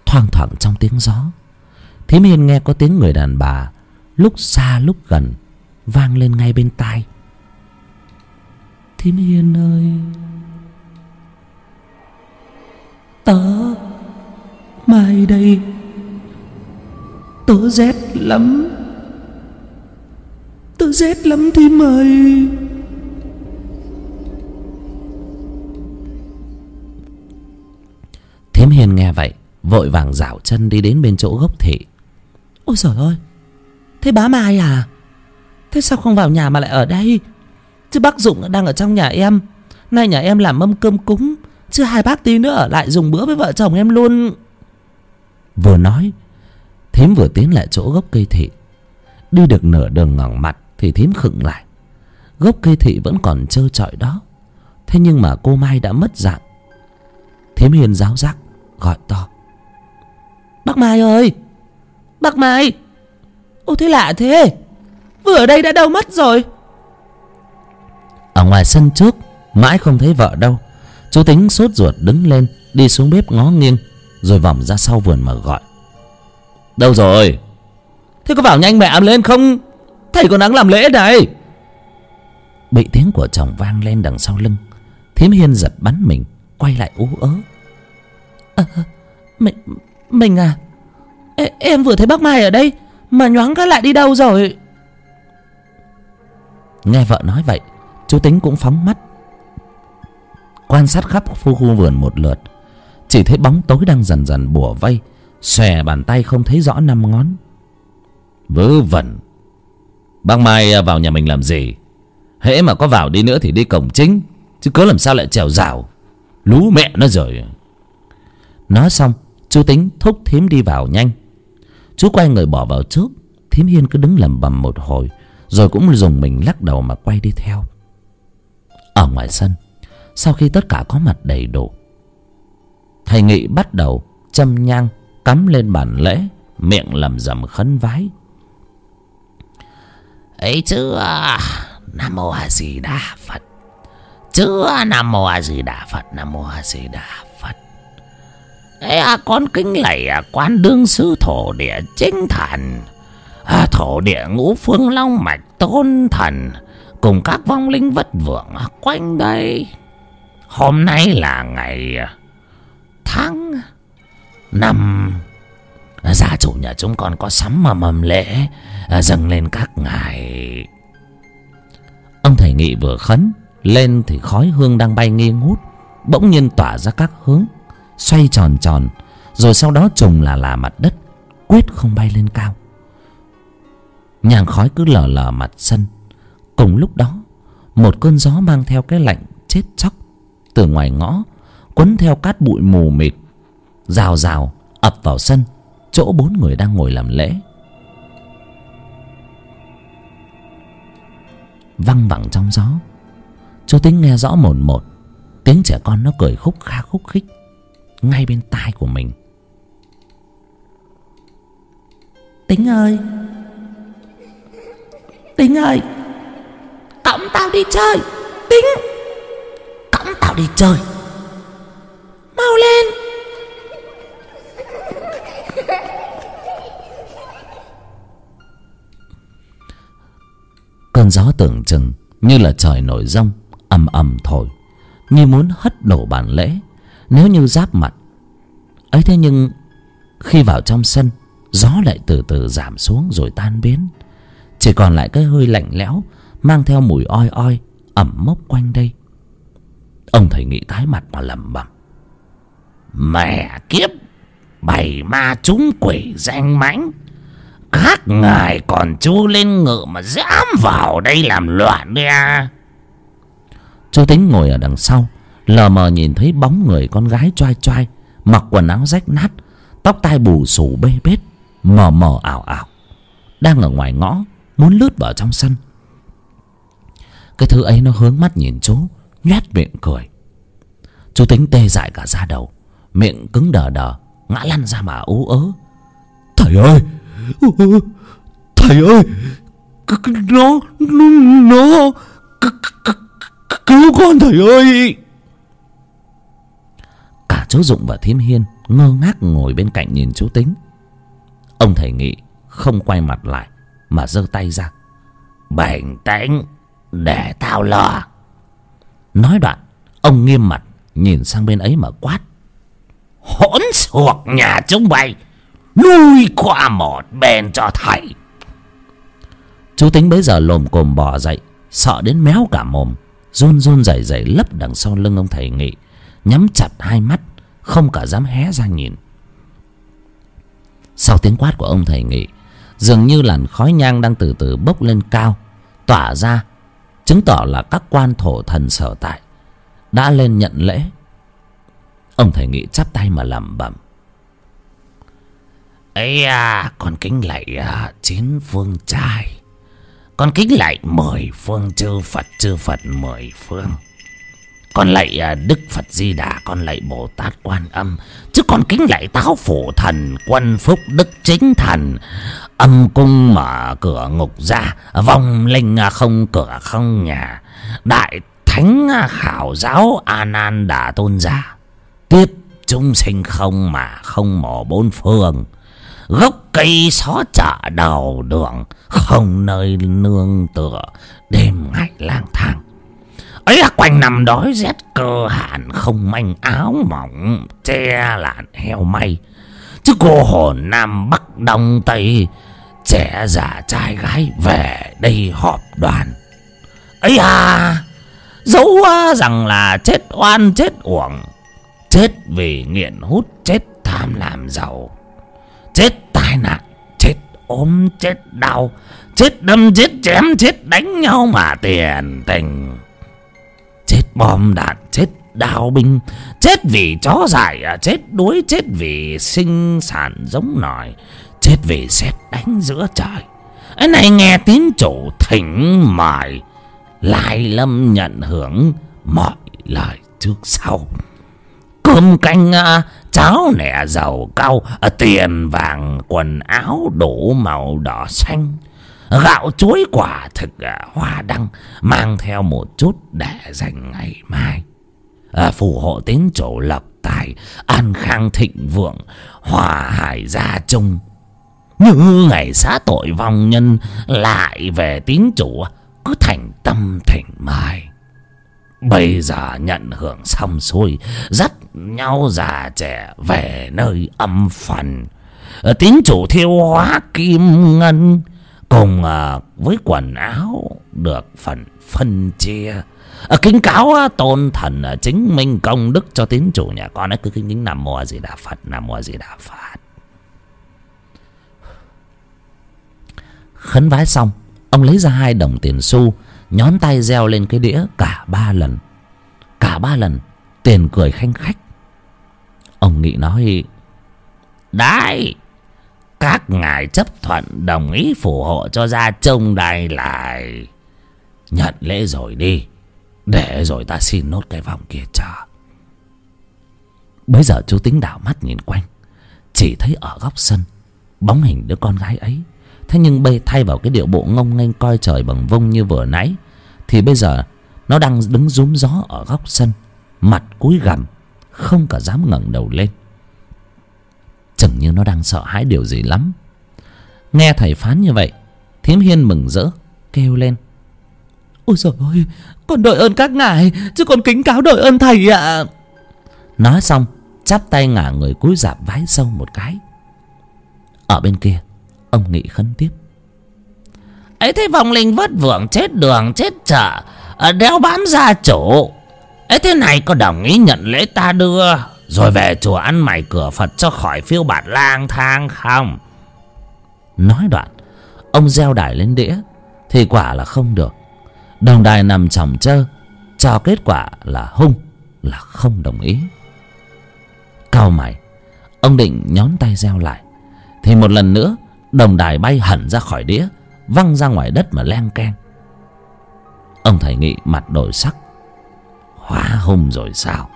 S1: Thoang thoảng trong tiếng gió, thím hiên nghe có tiếng người đàn bà lúc xa lúc gần, vang lên ngay bên tai. Thím hiên ơi! Tớ mai đây. Tớ rét lắm. Tớ rét lắm thím ơi! Thím hiền nghe vậy, vội vàng dảo chân đi đến bên chỗ gốc thị. Ôi trời ơi! Thế bá mai à? Thế sao không vào nhà mà lại ở đây? Chứ bác dụng đang ở trong nhà em. Nay nhà em làm mâm cơm cúng. Chứ hai bác tí nữa ở lại dùng bữa với vợ chồng em luôn. Vừa nói thím vừa tiến lại chỗ gốc cây thị. Đi được nửa đường ngẩng mặt thì thím khựng lại. Gốc cây thị vẫn còn trơ trọi đó. Thế nhưng mà cô mai đã mất dạng. Thím hiền giáo giác gọi to. Bác mai ơi! Bác mai ô thế lạ thế. Vừa ở đây đã đâu mất rồi. Ở ngoài sân trước mãi không thấy vợ đâu. Chú tính sốt ruột đứng lên đi xuống bếp ngó nghiêng rồi vòng ra sau vườn mà gọi. Đâu rồi? Thế có vào nhanh mẹ lên không? Thầy còn đang làm lễ này bị tiếng của chồng vang lên đằng sau lưng thím hiên giật bắn mình quay lại ú ớ. À, mình mình à? Em vừa thấy bác mai ở đây mà nhoáng cái lại đi đâu rồi? Nghe vợ nói vậy, chú tính cũng phóng mắt. Quan sát khắp khu khu vườn một lượt, chỉ thấy bóng tối đang dần dần bủa vây, xòe bàn tay không thấy rõ năm ngón. Vớ vẩn. Bác mai vào nhà mình làm gì? Hễ mà có vào đi nữa thì đi cổng chính, chứ cớ làm sao lại trèo rào. Lú mẹ nó rồi. Nói xong, chú tính thúc thím đi vào nhanh chú quay người bỏ vào trước. Thím hiên cứ đứng lầm bầm một hồi, rồi cũng dùng mình lắc đầu mà quay đi theo. Ở ngoài sân, sau khi tất cả có mặt đầy đủ, thầy nghị bắt đầu châm nhang, cắm lên bàn lễ, miệng lầm rầm khấn vái. Ấy chứ à, nam mô a di đà phật. Chứ, nam mô a di đà phật, nam mô a di đà phật. Ê, à, con kính lạy à, quan đương sư thổ địa chính thần. À, thổ địa ngũ phương long mạch tôn thần cùng các vong linh vất vưởng à, quanh đây. Hôm nay là ngày à, tháng năm. Gia chủ nhà chúng con có sắm mà mầm lễ à, dâng lên các ngài. Ông thầy nghị vừa khấn lên thì khói hương đang bay nghi ngút bỗng nhiên tỏa ra các hướng xoay tròn tròn, rồi sau đó trùng là là mặt đất, quyết không bay lên cao. Nhàng khói cứ lờ lờ mặt sân. Cùng lúc đó, một cơn gió mang theo cái lạnh chết chóc từ ngoài ngõ, quấn theo cát bụi mù mịt, rào rào ập vào sân, chỗ bốn người đang ngồi làm lễ. Văng vẳng trong gió chú tính nghe rõ một một, tiếng trẻ con nó cười khúc kha khúc khích ngay bên tai của mình. Tính ơi. Tính ơi. Cõng tao đi chơi. Tính. Cõng tao đi chơi. Mau lên. Cơn gió tưởng chừng như là trời nổi rông ầm ầm thổi. Như muốn hất đổ bàn lễ nếu như giáp mặt ấy thế nhưng khi vào trong sân, gió lại từ từ giảm xuống rồi tan biến. Chỉ còn lại cái hơi lạnh lẽo mang theo mùi oi oi ẩm mốc quanh đây. Ông thầy nghị tái mặt mà lẩm bẩm. Mẹ kiếp, bày ma chúng quỷ danh mãnh. Các ngài còn chú lên ngựa mà dám vào đây làm loạn đi à? Chú tính ngồi ở đằng sau, lờ mờ nhìn thấy bóng người con gái choai choai mặc quần áo rách nát, tóc tai bù xù bê bết, mờ mờ ảo ảo. Đang ở ngoài ngõ, muốn lướt vào trong sân. Cái thứ ấy nó hướng mắt nhìn chú, nhoét miệng cười. Chú tính tê dại cả da đầu, miệng cứng đờ đờ, ngã lăn ra mà ú ớ. Thầy ơi! Thầy ơi! Nó nó cứu con thầy ơi! Cả chú dụng và thím hiên ngơ ngác ngồi bên cạnh nhìn chú tính. Ông thầy nghị không quay mặt lại mà giơ tay ra. Bình tĩnh để tao lo. Nói đoạn, ông nghiêm mặt nhìn sang bên ấy mà quát. Hỗn xuộc nhà chúng bay lui qua một bên cho thầy. Chú tính bấy giờ lồm cồm bò dậy, sợ đến méo cả mồm, run run rẩy rẩy lấp đằng sau lưng ông thầy nghị, nhắm chặt hai mắt không cả dám hé ra nhìn. Sau tiếng quát của ông thầy nghị dường như làn khói nhang đang từ từ bốc lên cao tỏa ra chứng tỏ là các quan thổ thần sở tại đã lên nhận lễ. Ông thầy nghị chắp tay mà lẩm bẩm.
S2: Ấy à con kính lạy à, chín phương trai. Con kính lạy mười phương chư phật chư phật mười phương con lạy à, đức phật di đà, con lạy bồ tát quan âm. Chứ con kính lạy táo phổ thần quân phúc đức chính thần. Âm cung mở cửa ngục ra, vong linh à, không cửa không nhà. Đại thánh à, khảo giáo a nan đà tôn giả. Tiếp chúng sinh không mà không mỏ bốn phương. Gốc cây xó chợ đầu đường, không nơi nương tựa. Đêm ngày lang thang ấy là quanh năm đói rét cơ hàn không manh áo mỏng, che lạn heo may. Chứ cô hồn nam bắc đông tây, trẻ già trai gái về đây họp đoàn. Ấy à dẫu rằng là chết oan, chết uổng, chết vì nghiện hút, chết tham làm giàu, chết tai nạn, chết ốm, chết đau, chết đâm, chết chém, chết đánh nhau mà tiền tình bom đạn chết đào binh chết vì chó dại à, chết đuối chết vì sinh sản giống nòi chết vì xét đánh giữa trời. Ấy này nghe tín chủ thỉnh mời lai lâm nhận hưởng mọi lời trước sau. Cơm canh à, cháo nẻ dầu cao à, tiền vàng quần áo đủ màu đỏ xanh gạo chuối quả thực à, hoa đăng mang theo một chút để dành ngày mai. À, phù hộ tín chủ lập tài an khang thịnh vượng hòa hải gia chung như ngày xá tội vong nhân lại về tín chủ à, cứ thành tâm thỉnh mai. Bây giờ nhận hưởng xong xuôi dắt nhau già trẻ về nơi âm phần. Tín chủ thiêu hóa kim ngân cùng à, với quần áo được phần phân chia. À, kính cáo à, tôn thần à, chính minh công đức cho tín chủ nhà con. Ấy cứ kính kính nam mô gì đà phật nam mô gì đà phật.
S1: Khấn vái xong ông lấy ra hai đồng tiền xu nhón tay reo lên cái đĩa cả ba lần. Cả ba lần tiền cười khanh khách. Ông nghị nói
S2: đấy các ngài chấp thuận đồng ý phù hộ cho gia trông đây lại. Nhận lễ rồi đi, để rồi ta xin nốt cái vòng kia chờ.
S1: Bấy giờ chú tính đảo mắt nhìn quanh, chỉ thấy ở góc sân, bóng hình đứa con gái ấy. Thế nhưng bây thay vào cái điệu bộ ngông nghênh coi trời bằng vông như vừa nãy, thì bây giờ nó đang đứng rúm gió ở góc sân, mặt cúi gằm, không cả dám ngẩng đầu lên chừng như nó đang sợ hãi điều gì lắm. Nghe thầy phán như vậy thím hiên mừng rỡ kêu lên. Ôi trời ơi con đội ơn các ngài chứ con kính cáo đội ơn thầy ạ. À. nói xong chắp tay ngả người cúi rạp vái sâu một cái. Ở bên kia ông nghị khấn tiếp.
S2: Ấy thế vong linh vất vưởng chết đường chết chợ đeo bám gia chủ. Ấy thế này có đồng ý nhận lễ ta đưa rồi về chùa ăn mày cửa phật cho khỏi phiêu bạt lang thang không?
S1: Nói đoạn, ông gieo đài lên đĩa, thì quả là không được. Đồng đài nằm chồng chơ, cho kết quả là hung, là không đồng ý. Cao mày, ông định nhón tay gieo lại. Thì một lần nữa, đồng đài bay hẳn ra khỏi đĩa, văng ra ngoài đất mà len keng. Ông thầy nghị mặt đổi sắc.
S2: Hóa hung rồi sao?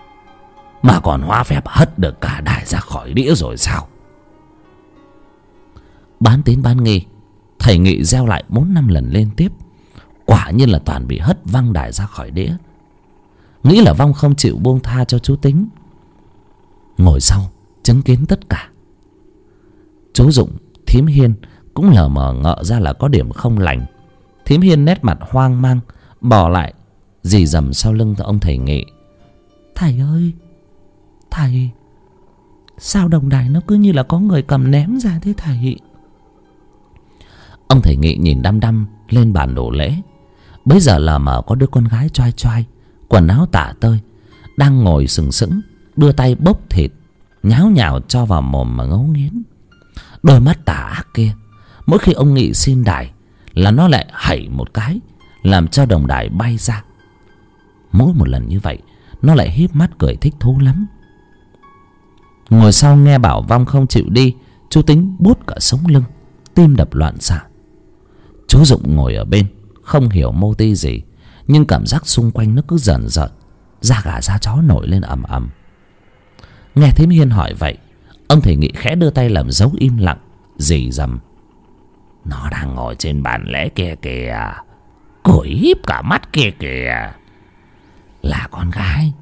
S2: Mà còn hóa phép hất được cả đài ra khỏi đĩa rồi sao?
S1: Bán tín bán nghi, thầy nghị gieo lại bốn năm lần liên tiếp. Quả nhiên là toàn bị hất văng đài ra khỏi đĩa. Nghĩ là vong không chịu buông tha cho chú tính. Ngồi sau, chứng kiến tất cả. Chú dụng, thím hiên cũng lờ mờ ngợ ra là có điểm không lành. Thím hiên nét mặt hoang mang, bỏ lại, dì dầm sau lưng ông thầy nghị. Thầy ơi thầy, sao đồng đài nó cứ như là có người cầm ném ra thế thầy? Ông thầy nghị nhìn đăm đăm lên bàn đổ lễ. Bây giờ lờ mờ có đứa con gái choai choai, quần áo tả tơi, đang ngồi sừng sững, đưa tay bốc thịt, nháo nhào cho vào mồm mà ngấu nghiến. Đôi mắt tả ác kia, mỗi khi ông nghị xin đài là nó lại hẩy một cái, làm cho đồng đài bay ra. Mỗi một lần như vậy, nó lại híp mắt cười thích thú lắm ngồi sau nghe bảo vong không chịu đi, chú tính bút cả sống lưng, tim đập loạn xạ. Chú dụng ngồi ở bên, không hiểu mô ti gì, nhưng cảm giác xung quanh nó cứ dần dần da gà da chó nổi lên ầm ầm. Nghe thím hiên hỏi vậy, ông thầy nghị khẽ đưa tay làm dấu im lặng rì dầm. Nó đang ngồi trên bàn lễ kia kìa cổi híp cả mắt kia kìa. Là con gái,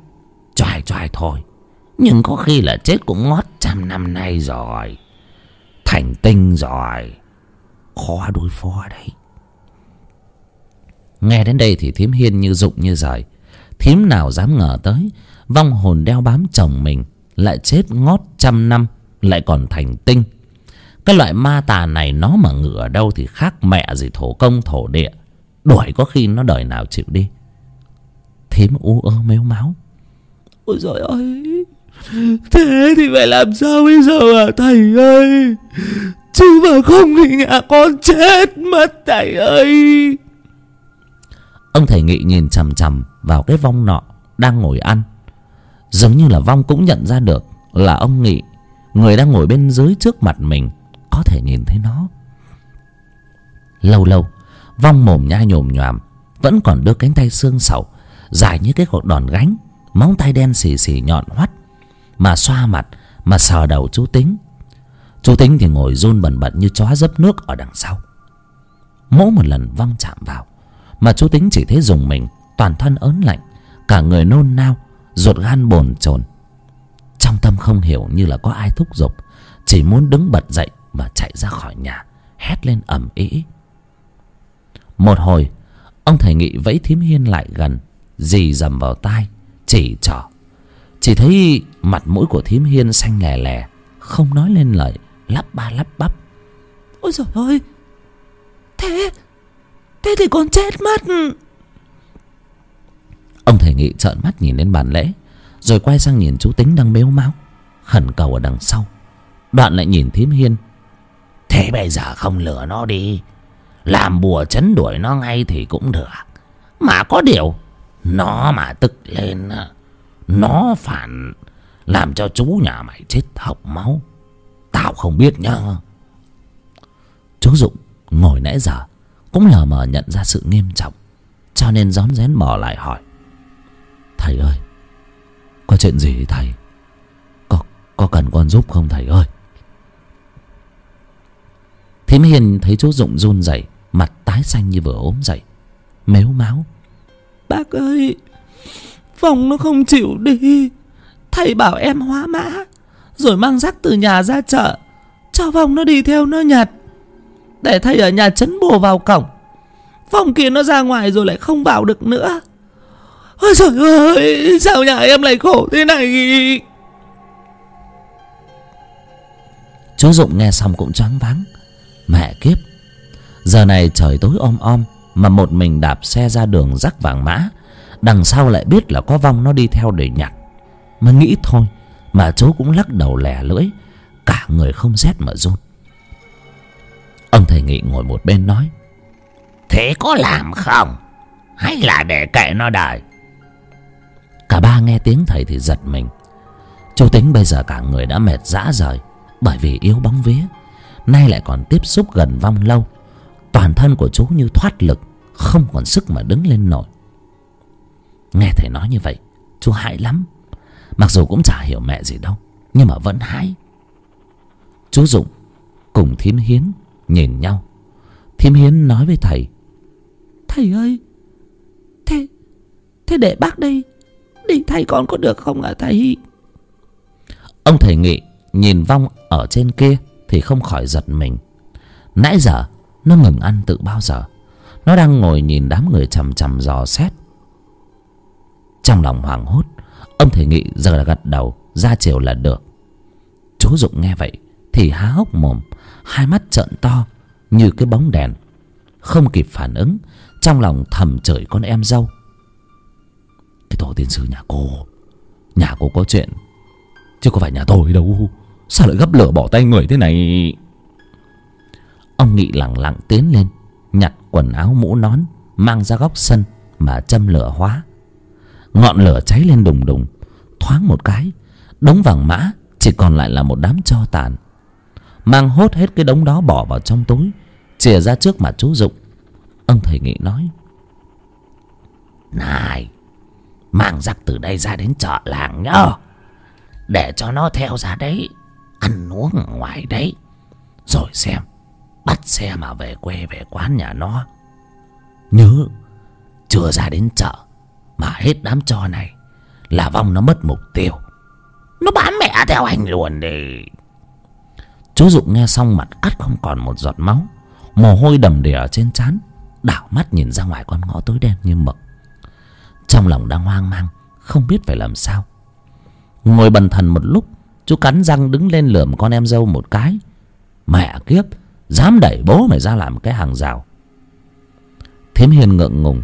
S1: choài choài thôi nhưng có khi là chết cũng ngót trăm năm nay rồi. Thành tinh rồi. Khó đối phó đấy. Nghe đến đây thì thím hiên như rụng như rời. Thím nào dám ngờ tới, vong hồn đeo bám chồng mình lại chết ngót trăm năm, lại còn thành tinh. Cái loại ma tà này nó mà ngự ở đâu thì khác mẹ gì thổ công, thổ địa. Đuổi có khi nó đời nào chịu đi. Thím ú ơ mếu máu. Ôi giời ơi! Thế thì phải làm sao bây giờ à thầy ơi? Chứ mà không thì nhà con chết mất, thầy ơi. Ông thầy nghị nhìn chằm chằm vào cái vong nọ đang ngồi ăn. Giống như là vong cũng nhận ra được là ông nghị, người đang ngồi bên dưới trước mặt mình, có thể nhìn thấy nó. Lâu lâu, vong mồm nhai nhồm nhòm, vẫn còn đưa cánh tay xương sầu, dài như cái cột đòn gánh, móng tay đen xì xì nhọn hoắt mà xoa mặt, mà sờ đầu chú tính. Chú tính thì ngồi run bần bật như chó dấp nước ở đằng sau. Mỗi một lần văng chạm vào, mà chú tính chỉ thấy dùng mình, toàn thân ớn lạnh, cả người nôn nao, ruột gan bồn chồn. Trong tâm không hiểu như là có ai thúc giục, chỉ muốn đứng bật dậy mà chạy ra khỏi nhà, hét lên ầm ĩ. Một hồi, ông thầy nghị vẫy thím hiên lại gần, dì dầm vào tai, chỉ trỏ chỉ thấy mặt mũi của thím hiên xanh lè lè không nói lên lời lắp ba lắp bắp.
S2: Ôi trời ơi thế thế thì con chết mất.
S1: Ông thầy nghị trợn mắt nhìn lên bàn lễ rồi quay sang nhìn chú tính đang mếu máu khẩn cầu ở đằng sau. Đoạn lại nhìn thím hiên thế bây giờ không lừa nó đi làm bùa chấn đuổi nó ngay thì cũng được. Mà có điều nó mà tức lên nó phản làm cho chú nhà mày chết hộc máu. Tao không biết nhá. Chú dụng ngồi nãy giờ cũng lờ mờ nhận ra sự nghiêm trọng, cho nên rón rén bỏ lại hỏi. Thầy ơi, có chuyện gì thầy? Có có cần con giúp không thầy ơi? Thím hiền thấy chú dụng run rẩy, mặt tái xanh như vừa ốm dậy, mếu máu.
S2: Bác ơi Phong nó không chịu đi. Thầy bảo em hóa mã, rồi mang rác từ nhà ra chợ, cho Phong nó đi theo nó nhặt. Để thầy ở nhà chấn bùa vào cổng. Phong kia nó ra ngoài rồi lại không vào được nữa. Ôi trời ơi, sao nhà em lại khổ thế này?
S1: Chú dụng nghe xong cũng choáng váng. Mẹ kiếp, giờ này trời tối om om mà một mình đạp xe ra đường rắc vàng mã đằng sau lại biết là có vong nó đi theo để nhặt. Mà nghĩ thôi mà chú cũng lắc đầu lẻ lưỡi cả người không rét mà run. Ông thầy nghị ngồi một bên nói thế có làm không? Hay là để kệ nó đời cả ba nghe tiếng thầy thì giật mình. Chú tính bây giờ cả người đã mệt rã rời bởi vì yếu bóng vía. Nay lại còn tiếp xúc gần vong lâu. Toàn thân của chú như thoát lực không còn sức mà đứng lên nổi nghe thầy nói như vậy, chú hãi lắm. Mặc dù cũng chả hiểu mẹ gì đâu, nhưng mà vẫn hãi. Chú dụng cùng thím hiến nhìn nhau. Thím hiến nói với thầy
S2: thầy ơi, thế thế để bác đây, đi thầy con có được không ạ thầy?
S1: Ông thầy nghị nhìn vong ở trên kia thì không khỏi giật mình. Nãy giờ, nó ngừng ăn tự bao giờ? Nó đang ngồi nhìn đám người chằm chằm dò xét trong lòng hoảng hốt, ông thầy nghị giờ là gật đầu, ra chiều là được. Chú dụng nghe vậy thì há hốc mồm, hai mắt trợn to như cái bóng đèn, không kịp phản ứng, trong lòng thầm chửi con em dâu. Cái tổ tiên sư nhà cô nhà cô có chuyện, chứ có phải nhà tôi đâu. Sao lại gấp lửa bỏ tay người thế này? Ông nghị lẳng lặng tiến lên, nhặt quần áo mũ nón, mang ra góc sân mà châm lửa hóa ngọn lửa cháy lên đùng đùng, thoáng một cái, đống vàng mã chỉ còn lại là một đám tro tàn. Mang hốt hết cái đống đó bỏ vào trong túi, chìa ra trước mặt chú dụng ông thầy nghị nói,
S2: này, mang giặc từ đây ra đến chợ làng nhá. Để cho nó theo ra đấy, ăn uống ngoài đấy. Rồi xem, bắt xe mà về quê, về quán nhà nó. Nhớ, chưa ra đến chợ mà hết đám cho này, là vong nó mất mục tiêu. Nó bám mẹ theo anh luôn đi.
S1: Chú dụng nghe xong mặt cắt không còn một giọt máu. Mồ hôi đầm đìa trên trán, đảo mắt nhìn ra ngoài con ngõ tối đen như mực. Trong lòng đang hoang mang, không biết phải làm sao. Ngồi bần thần một lúc, chú cắn răng đứng lên lườm con em dâu một cái. Mẹ kiếp, dám đẩy bố mày ra làm cái hàng rào. Thím hiền ngượng ngùng.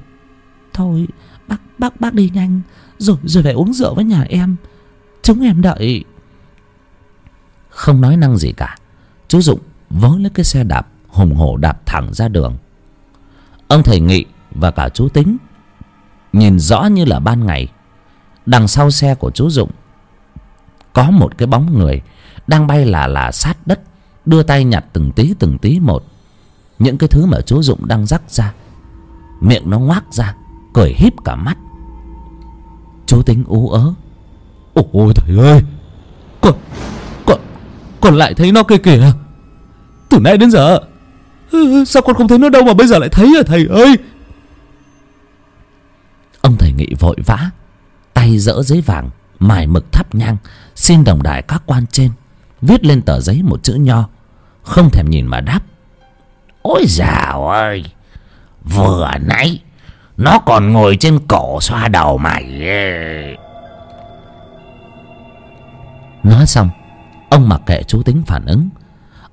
S2: Thôi bác bác bác đi nhanh. Rồi rồi phải uống rượu với nhà em. Chúng em đợi.
S1: Không nói năng gì cả. Chú dụng vớ lấy cái xe đạp, hùng hổ đạp thẳng ra đường. Ông thầy nghị và cả chú tính nhìn rõ như là ban ngày. Đằng sau xe của chú dụng có một cái bóng người đang bay là là sát đất, đưa tay nhặt từng tí từng tí một. Những cái thứ mà chú dụng đang rắc ra, miệng nó ngoác ra cười híp cả mắt. Chú tính ú ớ.
S3: Ôi thầy ơi! Còn còn còn lại thấy nó kia kìa. Từ nãy đến giờ sao con không thấy nó đâu mà bây giờ lại thấy à thầy ơi?
S1: Ông thầy nghị vội vã tay dỡ giấy vàng mài mực thắp nhang xin đồng đài các quan trên viết lên tờ giấy một chữ nho không thèm nhìn mà đáp.
S2: Ôi dào ơi! Vừa nãy nó còn ngồi trên cổ xoa đầu mày.
S1: Nói xong, ông mặc kệ chú tính phản ứng.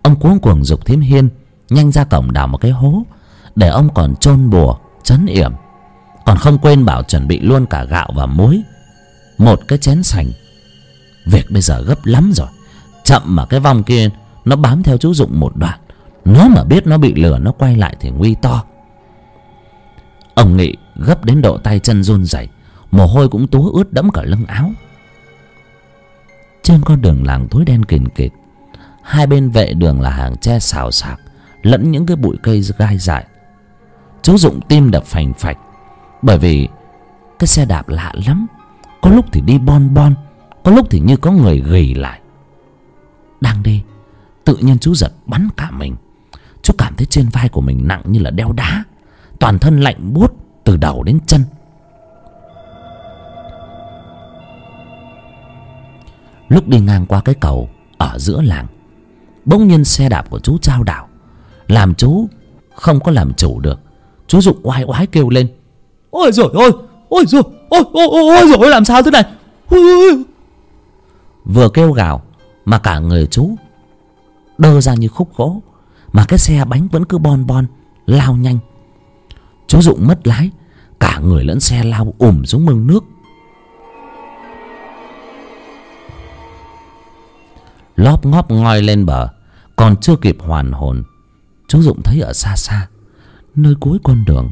S1: Ông cuống cuồng dục thím hiên, nhanh ra cổng đào một cái hố, để ông còn chôn bùa, chấn yểm. Còn không quên bảo chuẩn bị luôn cả gạo và muối. Một cái chén sành. Việc bây giờ gấp lắm rồi. Chậm mà cái vòng kia, nó bám theo chú dụng một đoạn. Nó mà biết nó bị lừa, nó quay lại thì nguy to ông nghị gấp đến độ tay chân run rẩy, mồ hôi cũng túa ướt đẫm cả lưng áo. Trên con đường làng tối đen kìn kịt hai bên vệ đường là hàng tre xào xạc, lẫn những cái bụi cây gai dại. Chú dụng tim đập phành phạch, bởi vì cái xe đạp lạ lắm, có lúc thì đi bon bon, có lúc thì như có người gầy lại. Đang đi, tự nhiên chú giật bắn cả mình. Chú cảm thấy trên vai của mình nặng như là đeo đá toàn thân lạnh buốt từ đầu đến chân. Lúc đi ngang qua cái cầu ở giữa làng bỗng nhiên xe đạp của chú trao đảo làm chú không có làm chủ được. Chú dụng oai oái kêu lên
S3: ôi rồi ôi ôi rồi ôi ôi ôi rồi làm sao thế này? Ôi, ôi.
S1: vừa kêu gào mà cả người chú đơ ra như khúc gỗ mà cái xe bánh vẫn cứ bon bon lao nhanh chú dụng mất lái, cả người lẫn xe lao ùm xuống mương nước. Lóp ngóp ngoi lên bờ, còn chưa kịp hoàn hồn chú dụng thấy ở xa xa, nơi cuối con đường,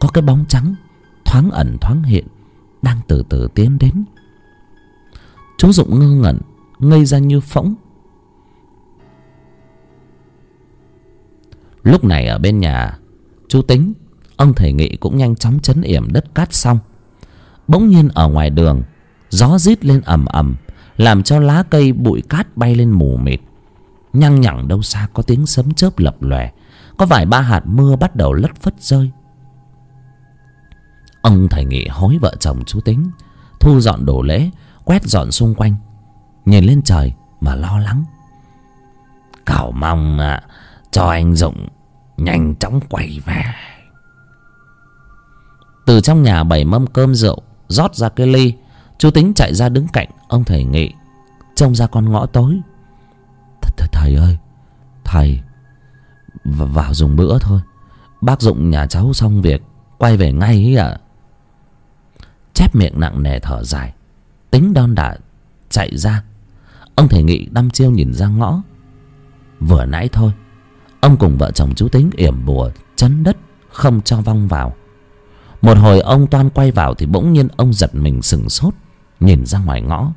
S1: có cái bóng trắng, thoáng ẩn thoáng hiện, đang từ từ tiến đến. Chú dụng ngơ ngẩn, ngây ra như phỗng. Lúc này ở bên nhà, chú tính ông thầy nghị cũng nhanh chóng chấn yểm đất cát xong. Bỗng nhiên ở ngoài đường gió rít lên ầm ầm làm cho lá cây bụi cát bay lên mù mịt. Nhăng nhẳng đâu xa có tiếng sấm chớp lập lòe có vài ba hạt mưa bắt đầu lất phất rơi. Ông thầy nghị hối vợ chồng chú tính thu dọn đồ lễ quét dọn xung quanh nhìn lên trời mà lo lắng.
S2: Cầu mong à, cho anh dụng nhanh chóng quay về
S1: từ trong nhà bày mâm cơm rượu, rót ra cái ly. Chú tính chạy ra đứng cạnh, ông thầy nghị, trông ra con ngõ tối. Th thầy ơi, thầy, v, vào dùng bữa thôi. Bác dụng nhà cháu xong việc, quay về ngay ấy ạ. Chép miệng nặng nề thở dài. Tính đon đả chạy ra. Ông thầy nghị đăm chiêu nhìn ra ngõ. Vừa nãy thôi. Ông cùng vợ chồng chú tính yểm bùa chấn đất, không cho vong vào một hồi ông toan quay vào thì bỗng nhiên ông giật mình sừng sốt, nhìn ra ngoài ngõ.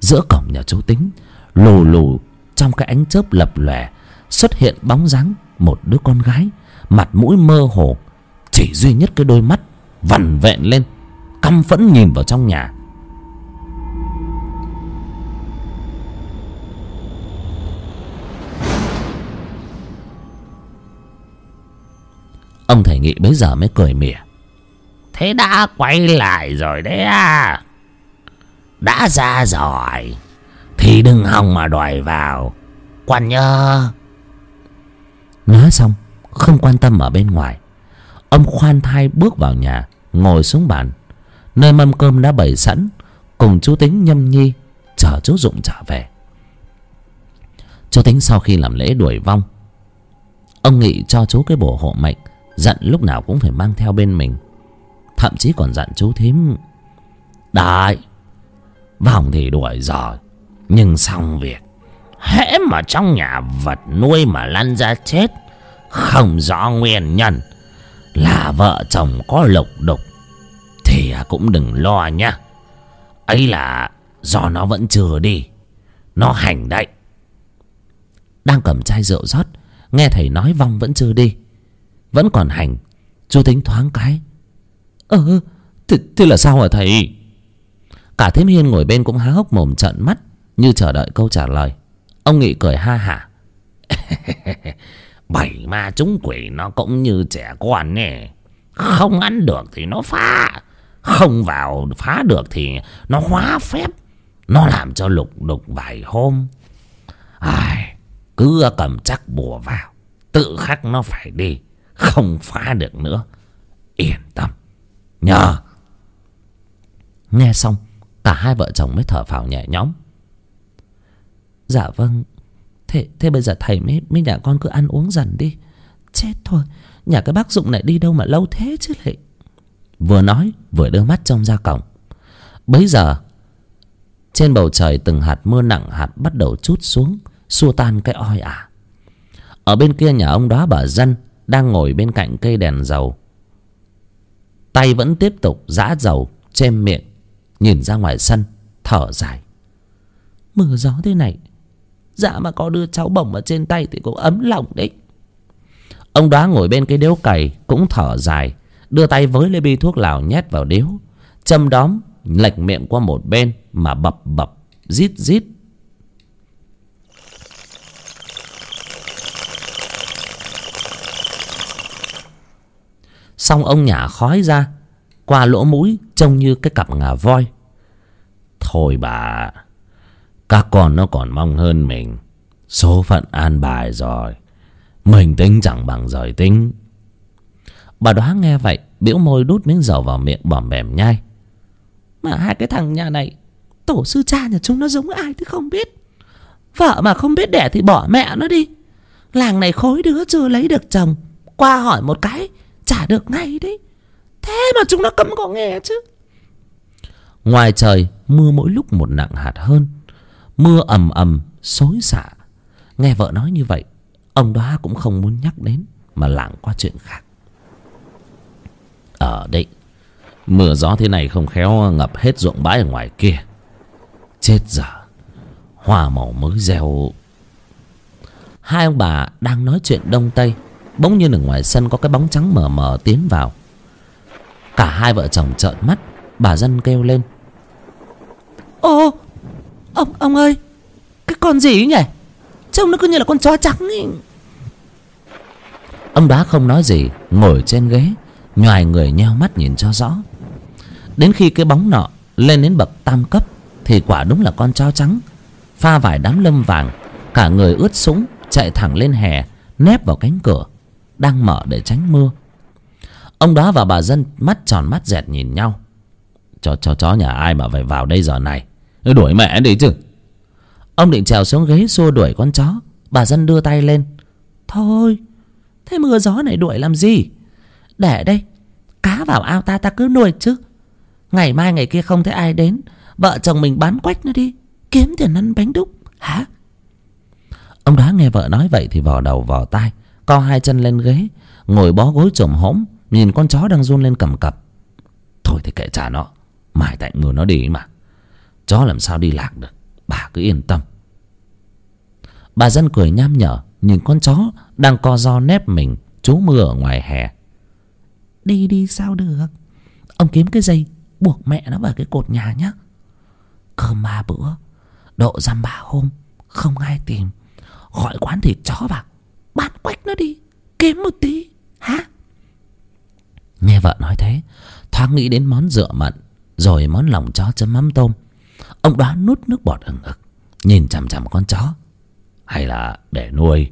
S1: Giữa cổng nhà chú tính, lù lù trong cái ánh chớp lập lòe, xuất hiện bóng dáng một đứa con gái, mặt mũi mơ hồ, chỉ duy nhất cái đôi mắt vằn vẹn lên, căm phẫn nhìn vào trong nhà. Ông thầy nghị bấy giờ mới cười mỉa.
S2: Thế đã quay lại rồi đấy à. Đã ra rồi. Thì đừng hòng mà đòi vào. Quan nhớ.
S1: Nói xong, không quan tâm ở bên ngoài. Ông khoan thai bước vào nhà, ngồi xuống bàn. Nơi mâm cơm đã bày sẵn, cùng chú tính, nhâm nhi chờ chú dụng trở về. Chú tính sau khi làm lễ đuổi vong, ông nghị cho chú cái bổ hộ mệnh, giận lúc nào cũng phải mang theo bên mình thậm chí còn dặn chú thím,
S2: đại Vòng thì đuổi rồi Nhưng xong việc. Hễ mà trong nhà vật nuôi mà lăn ra chết, Không rõ nguyên nhân, Là vợ chồng có lục đục, Thì cũng đừng lo nhá ấy là do nó vẫn chưa đi, Nó hành đấy.
S1: Đang cầm chai rượu rót, nghe thầy nói vong vẫn chưa đi, vẫn còn hành, chú tính thoáng cái ờ thế, thế là sao hả thầy? Cả thím hiên ngồi bên cũng há hốc mồm trợn mắt như chờ đợi câu trả lời. Ông nghị cười ha hả.
S2: Bảy ma chúng quỷ nó cũng như trẻ con nè. Không ăn được thì nó phá. Không vào phá được thì nó hóa phép. Nó làm cho lục đục vài hôm. Ai, Cứ cầm chắc bùa vào Tự khắc nó phải đi. Không phá được nữa. Yên tâm. Nhờ.
S1: Nghe xong, cả hai vợ chồng mới thở phào nhẹ nhõm. Dạ vâng thế thế bây giờ thầy mới mới nhà con cứ ăn uống dần đi. Chết thôi, nhà cái bác dụng này đi đâu mà lâu thế chứ lại. Vừa nói, vừa đưa mắt trông ra cổng. Bấy giờ, trên bầu trời từng hạt mưa nặng hạt bắt đầu chút xuống, xua tan cái oi ả. Ở bên kia nhà ông đó bà dân đang ngồi bên cạnh cây đèn dầu tay vẫn tiếp tục giã dầu trên miệng, nhìn ra ngoài sân, thở dài. Mưa gió thế này dạ mà có đưa cháu bổng ở trên tay thì cũng ấm lòng đấy. Ông đoá ngồi bên cái điếu cày cũng thở dài, đưa tay với lấy bi thuốc lào nhét vào điếu, châm đóm, lệch miệng qua một bên mà bập bập, rít rít. Xong ông nhả khói ra, qua lỗ mũi trông như cái cặp ngà voi.
S2: Thôi bà, Các con nó còn mong hơn mình. Số phận an bài rồi, Mình tính chẳng bằng giỏi tính.
S1: Bà đoá nghe vậy bĩu môi đút miếng dầu vào miệng bỏm bèm nhai. Mà hai cái thằng nhà này, tổ sư cha nhà chúng nó giống ai thì không biết. Vợ mà không biết đẻ thì bỏ mẹ nó đi. Làng này khối đứa chưa lấy được chồng, qua hỏi một cái trả được ngay đấy. Thế mà chúng nó cấm có nghe chứ. Ngoài trời, mưa mỗi lúc một nặng hạt hơn. Mưa ầm ầm, xối xả. Nghe vợ nói như vậy, ông đó cũng không muốn nhắc đến, mà lảng qua chuyện khác.
S2: Ờ, ở đây mưa gió thế này không khéo ngập hết ruộng bãi ở ngoài kia. Chết dở. Hoa màu mới gieo.
S1: Hai ông bà đang nói chuyện đông tây bỗng nhiên ở ngoài sân có cái bóng trắng mờ mờ tiến vào. Cả hai vợ chồng trợn mắt bà dân kêu lên. Ô ông ông ơi cái con gì ấy nhỉ? Trông nó cứ như là con chó trắng ấy. Ông đoá không nói gì ngồi trên ghế nhoài người nheo mắt nhìn cho rõ. Đến khi cái bóng nọ lên đến bậc tam cấp thì quả đúng là con chó trắng. Pha vài đám lâm vàng cả người ướt sũng chạy thẳng lên hè nép vào cánh cửa đang mở để tránh mưa. Ông đó và bà dân mắt tròn mắt dẹt nhìn nhau.
S2: Cho cho chó nhà ai mà phải vào đây giờ này? Đuổi mẹ đi chứ.
S1: Ông định trèo xuống ghế xua đuổi con chó. Bà dân đưa tay lên. Thôi, thế mưa gió này đuổi làm gì? Để đây, cá vào ao ta ta cứ nuôi chứ. Ngày mai ngày kia không thấy ai đến, vợ chồng mình bán quách nó đi, kiếm tiền ăn bánh đúc. Hả? Ông đó nghe vợ nói vậy thì vò đầu vò tai co hai chân lên ghế, ngồi bó gối chồm hổm, nhìn con chó đang run lên cầm cập.
S2: Thôi thì kệ trả nó, mai tại người nó đi mà. Chó làm sao đi lạc được,
S1: bà cứ yên tâm. Bà dân cười nham nhở, nhìn con chó đang co do nép mình, trú mưa ở ngoài hè.
S2: Đi đi sao được? Ông kiếm cái dây, buộc mẹ nó vào cái cột nhà nhá. Cơm ba bữa, độ dăm ba hôm, không ai tìm. Gọi quán thịt chó vào bán quách nó đi kiếm một tí. Hả?
S1: Nghe vợ nói thế thoáng nghĩ đến món rượu mận rồi món lòng chó chấm mắm tôm. Ông đoán nút nước bọt ừng ực nhìn chằm chằm con chó. Hay là để nuôi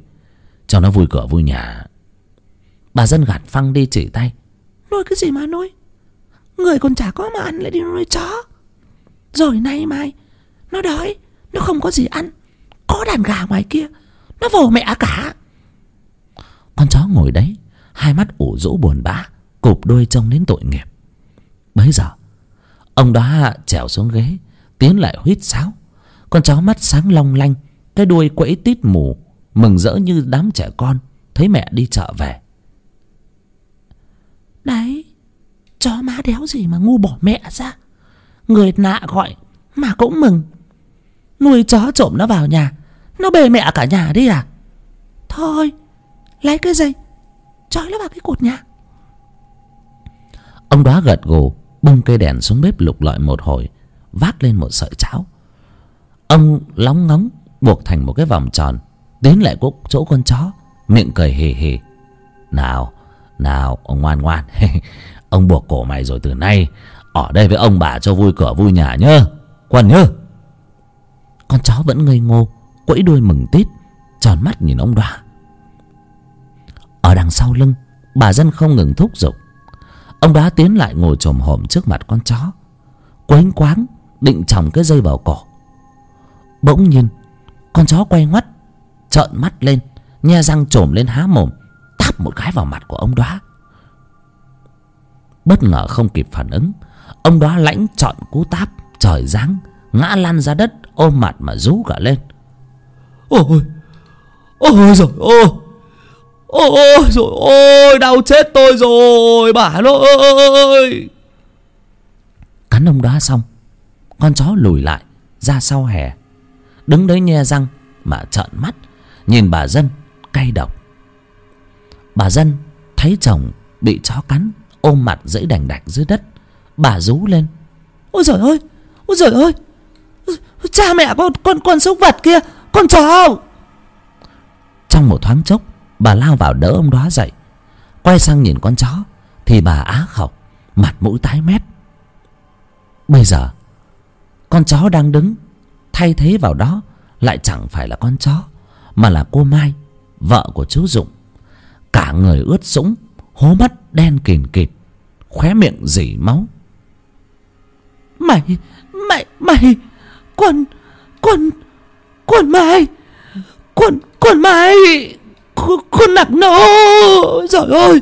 S1: cho nó vui cửa vui nhà. Bà dân gạt phăng đi chỉ tay.
S2: Nuôi cái gì mà nuôi? Người còn chả có mà ăn lại đi nuôi chó. Rồi nay mai nó đói nó không có gì ăn. Có đàn gà ngoài kia nó vồ mẹ cả
S1: con chó ngồi đấy, hai mắt ủ rũ buồn bã, cụp đuôi trông đến tội nghiệp. Bấy giờ, ông đó trèo xuống ghế, tiến lại huýt sáo. Con chó mắt sáng long lanh, cái đuôi quẫy tít mù, mừng rỡ như đám trẻ con, thấy mẹ đi chợ về.
S2: Đấy, chó má đéo gì mà ngu bỏ mẹ ra? Người nạ gọi mà cũng mừng. Nuôi chó trộm nó vào nhà, nó bề mẹ cả nhà đi à? Thôi lấy cái dây trói nó vào cái cột nhà.
S1: Ông đó gật gù, bung cây đèn xuống bếp lục lọi một hồi, vác lên một sợi cháo. Ông lóng ngóng, buộc thành một cái vòng tròn, tiến lại cúc chỗ con chó, miệng cười hì hì. Nào nào, ông ngoan ngoan. Ông buộc cổ mày rồi từ nay, ở đây với ông bà cho vui cửa vui nhà nhớ. Quần nhớ. Con chó vẫn ngây ngô, quẫy đuôi mừng tít, tròn mắt nhìn ông đoạ ở đằng sau lưng, bà dân không ngừng thúc giục. Ông Đá tiến lại ngồi chồm hổm trước mặt con chó, quánh quáng định chòng cái dây vào cổ. Bỗng nhiên, con chó quay ngoắt, trợn mắt lên, nhe răng trồm lên há mồm, táp một cái vào mặt của ông đoá. Bất ngờ không kịp phản ứng, ông đoá lãnh trọn cú táp, trời giáng, ngã lăn ra đất, ôm mặt mà rú cả lên.
S3: Ôi ôi rồi ôi ôi rồi ôi đau chết tôi rồi bà ơi.
S1: Cắn ông đoá xong con chó lùi lại ra sau hè. Đứng đấy nhe răng mà trợn mắt nhìn bà dân cay độc. Bà dân thấy chồng bị chó cắn ôm mặt dẫy đành đạch dưới đất. Bà rú lên.
S2: Ôi giời ơi ôi giời ơi cha mẹ con con con súc vật kia con chó
S1: trong một thoáng chốc bà lao vào đỡ ông đó dậy. Quay sang nhìn con chó, thì bà á khóc mặt mũi tái mét. Bây giờ, con chó đang đứng, thay thế vào đó lại chẳng phải là con chó, mà là cô mai, vợ của chú dụng cả người ướt sũng, hố mắt đen kìn kịt, khóe miệng dỉ máu.
S2: Mày mày mày con con con mày con con mày! Con, con nặng nô trời ơi.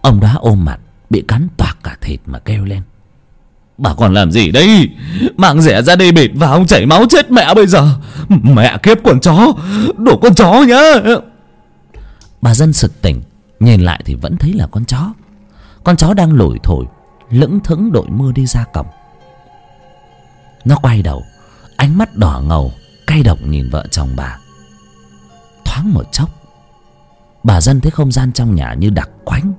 S1: Ông đã ôm mặt bị cắn toạc cả thịt mà kêu lên.
S3: Bà còn làm gì đây? Mạng rẻ ra đây bịt vào ông chảy máu chết mẹ bây giờ. Mẹ kiếp con chó đổ con chó nhá.
S1: Bà dân sực tỉnh nhìn lại thì vẫn thấy là con chó. Con chó đang lủi thổi lững thững đội mưa đi ra cổng nó quay đầu, ánh mắt đỏ ngầu, cay độc nhìn vợ chồng bà. Thoáng một chốc, bà dân thấy không gian trong nhà như đặc quánh,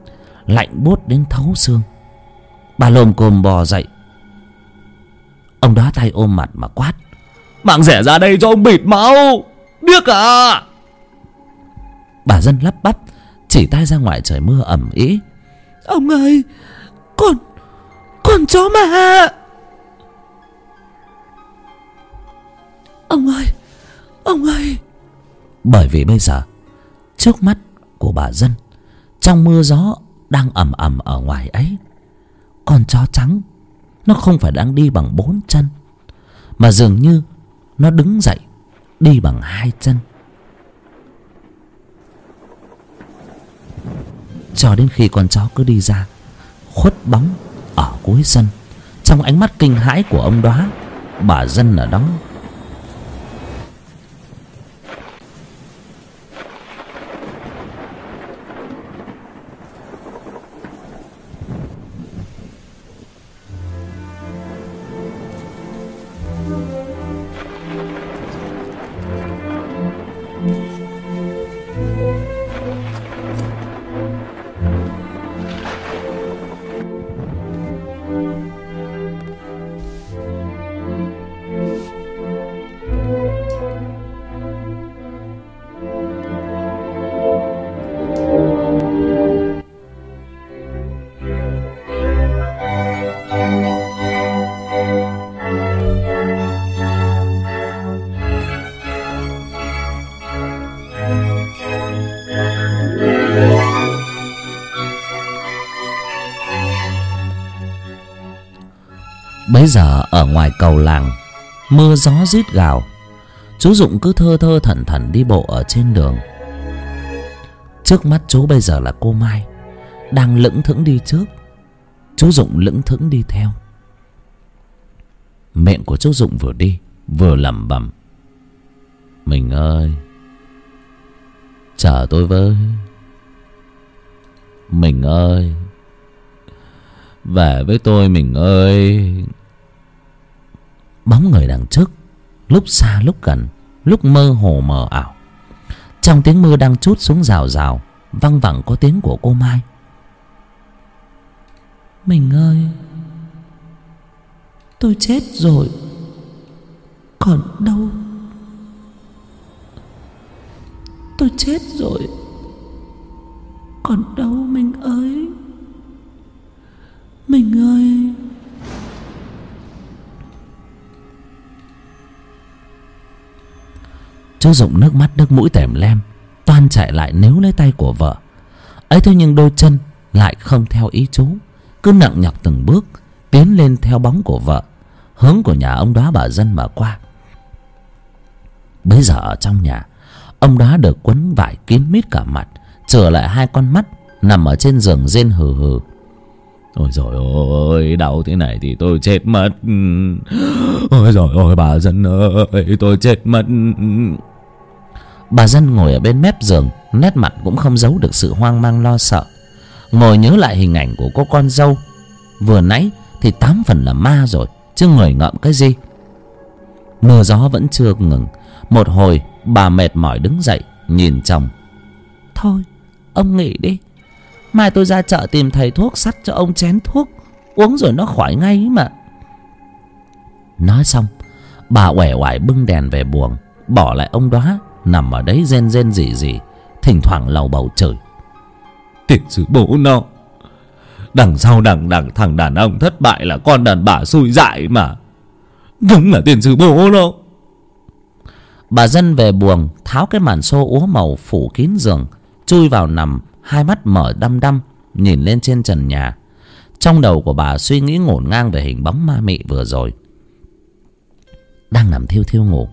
S1: lạnh buốt đến thấu xương. Bà lồm cồm bò dậy. Ông đó tay ôm mặt mà quát,
S3: mạng rẻ ra đây cho ông bịt máu, điếc à?
S1: Bà dân lắp bắp, chỉ tay ra ngoài trời mưa ẩm ý.
S2: Ông ơi, con con chó mà. Ông ơi! Ông ơi!
S1: Bởi vì bây giờ, trước mắt của bà dân, trong mưa gió đang ầm ầm ở ngoài ấy, con chó trắng, nó không phải đang đi bằng bốn chân, mà dường như nó đứng dậy, đi bằng hai chân. Cho đến khi con chó cứ đi ra, khuất bóng ở cuối sân, trong ánh mắt kinh hãi của ông đoá bà dân ở đó bấy giờ ở ngoài cầu làng, mưa gió rít gào. Chú dụng cứ thơ thơ thẩn thẩn đi bộ ở trên đường. Trước mắt chú bây giờ là cô mai, đang lững thững đi trước. Chú dụng lững thững đi theo. Miệng của chú dụng vừa đi, vừa lẩm bẩm. Mình ơi, chờ tôi với. Mình ơi, về với tôi mình ơi bóng người đằng trước, lúc xa lúc gần, lúc mơ hồ mờ ảo. Trong tiếng mưa đang trút xuống rào rào văng vẳng có tiếng của cô mai.
S2: Mình ơi, tôi chết rồi, còn đâu? Tôi chết rồi, còn đâu mình ơi? Mình ơi
S1: chú dụng nước mắt, nước mũi tèm lem, toan chạy lại níu lấy tay của vợ. Ấy thế nhưng đôi chân lại không theo ý chú, cứ nặng nhọc từng bước tiến lên theo bóng của vợ, hướng của nhà ông đó bà dân mà qua. Bấy giờ ở trong nhà, ông đó được quấn vải kín mít cả mặt trở lại hai con mắt nằm ở trên giường rên hừ hừ. Ôi rồi ôi đau thế này thì tôi chết mất. Ôi rồi ôi bà dân ơi, tôi chết mất bà dân ngồi ở bên mép giường nét mặt cũng không giấu được sự hoang mang lo sợ. Ngồi nhớ lại hình ảnh của cô con dâu. Vừa nãy thì tám phần là ma rồi chứ người ngậm cái gì? Mưa gió vẫn chưa ngừng. Một hồi bà mệt mỏi đứng dậy nhìn chồng.
S2: Thôi ông nghỉ đi. Mai tôi ra chợ tìm thầy thuốc sắt cho ông chén thuốc. Uống rồi nó khỏi ngay mà.
S1: Nói xong bà uể oải bưng đèn về buồng bỏ lại ông đó nằm ở đấy rên rên rỉ rỉ thỉnh thoảng lầu bầu chửi tiền sư bố nó đằng sau đằng đằng thằng đàn ông thất bại là con đàn bà xui dại mà. Đúng là tiền sư bố nó. Bà dân về buồng tháo cái màn xô úa màu phủ kín giường chui vào nằm hai mắt mở đăm đăm nhìn lên trên trần nhà. Trong đầu của bà suy nghĩ ngổn ngang về hình bóng ma mị vừa rồi. Đang nằm thiêu thiêu ngủ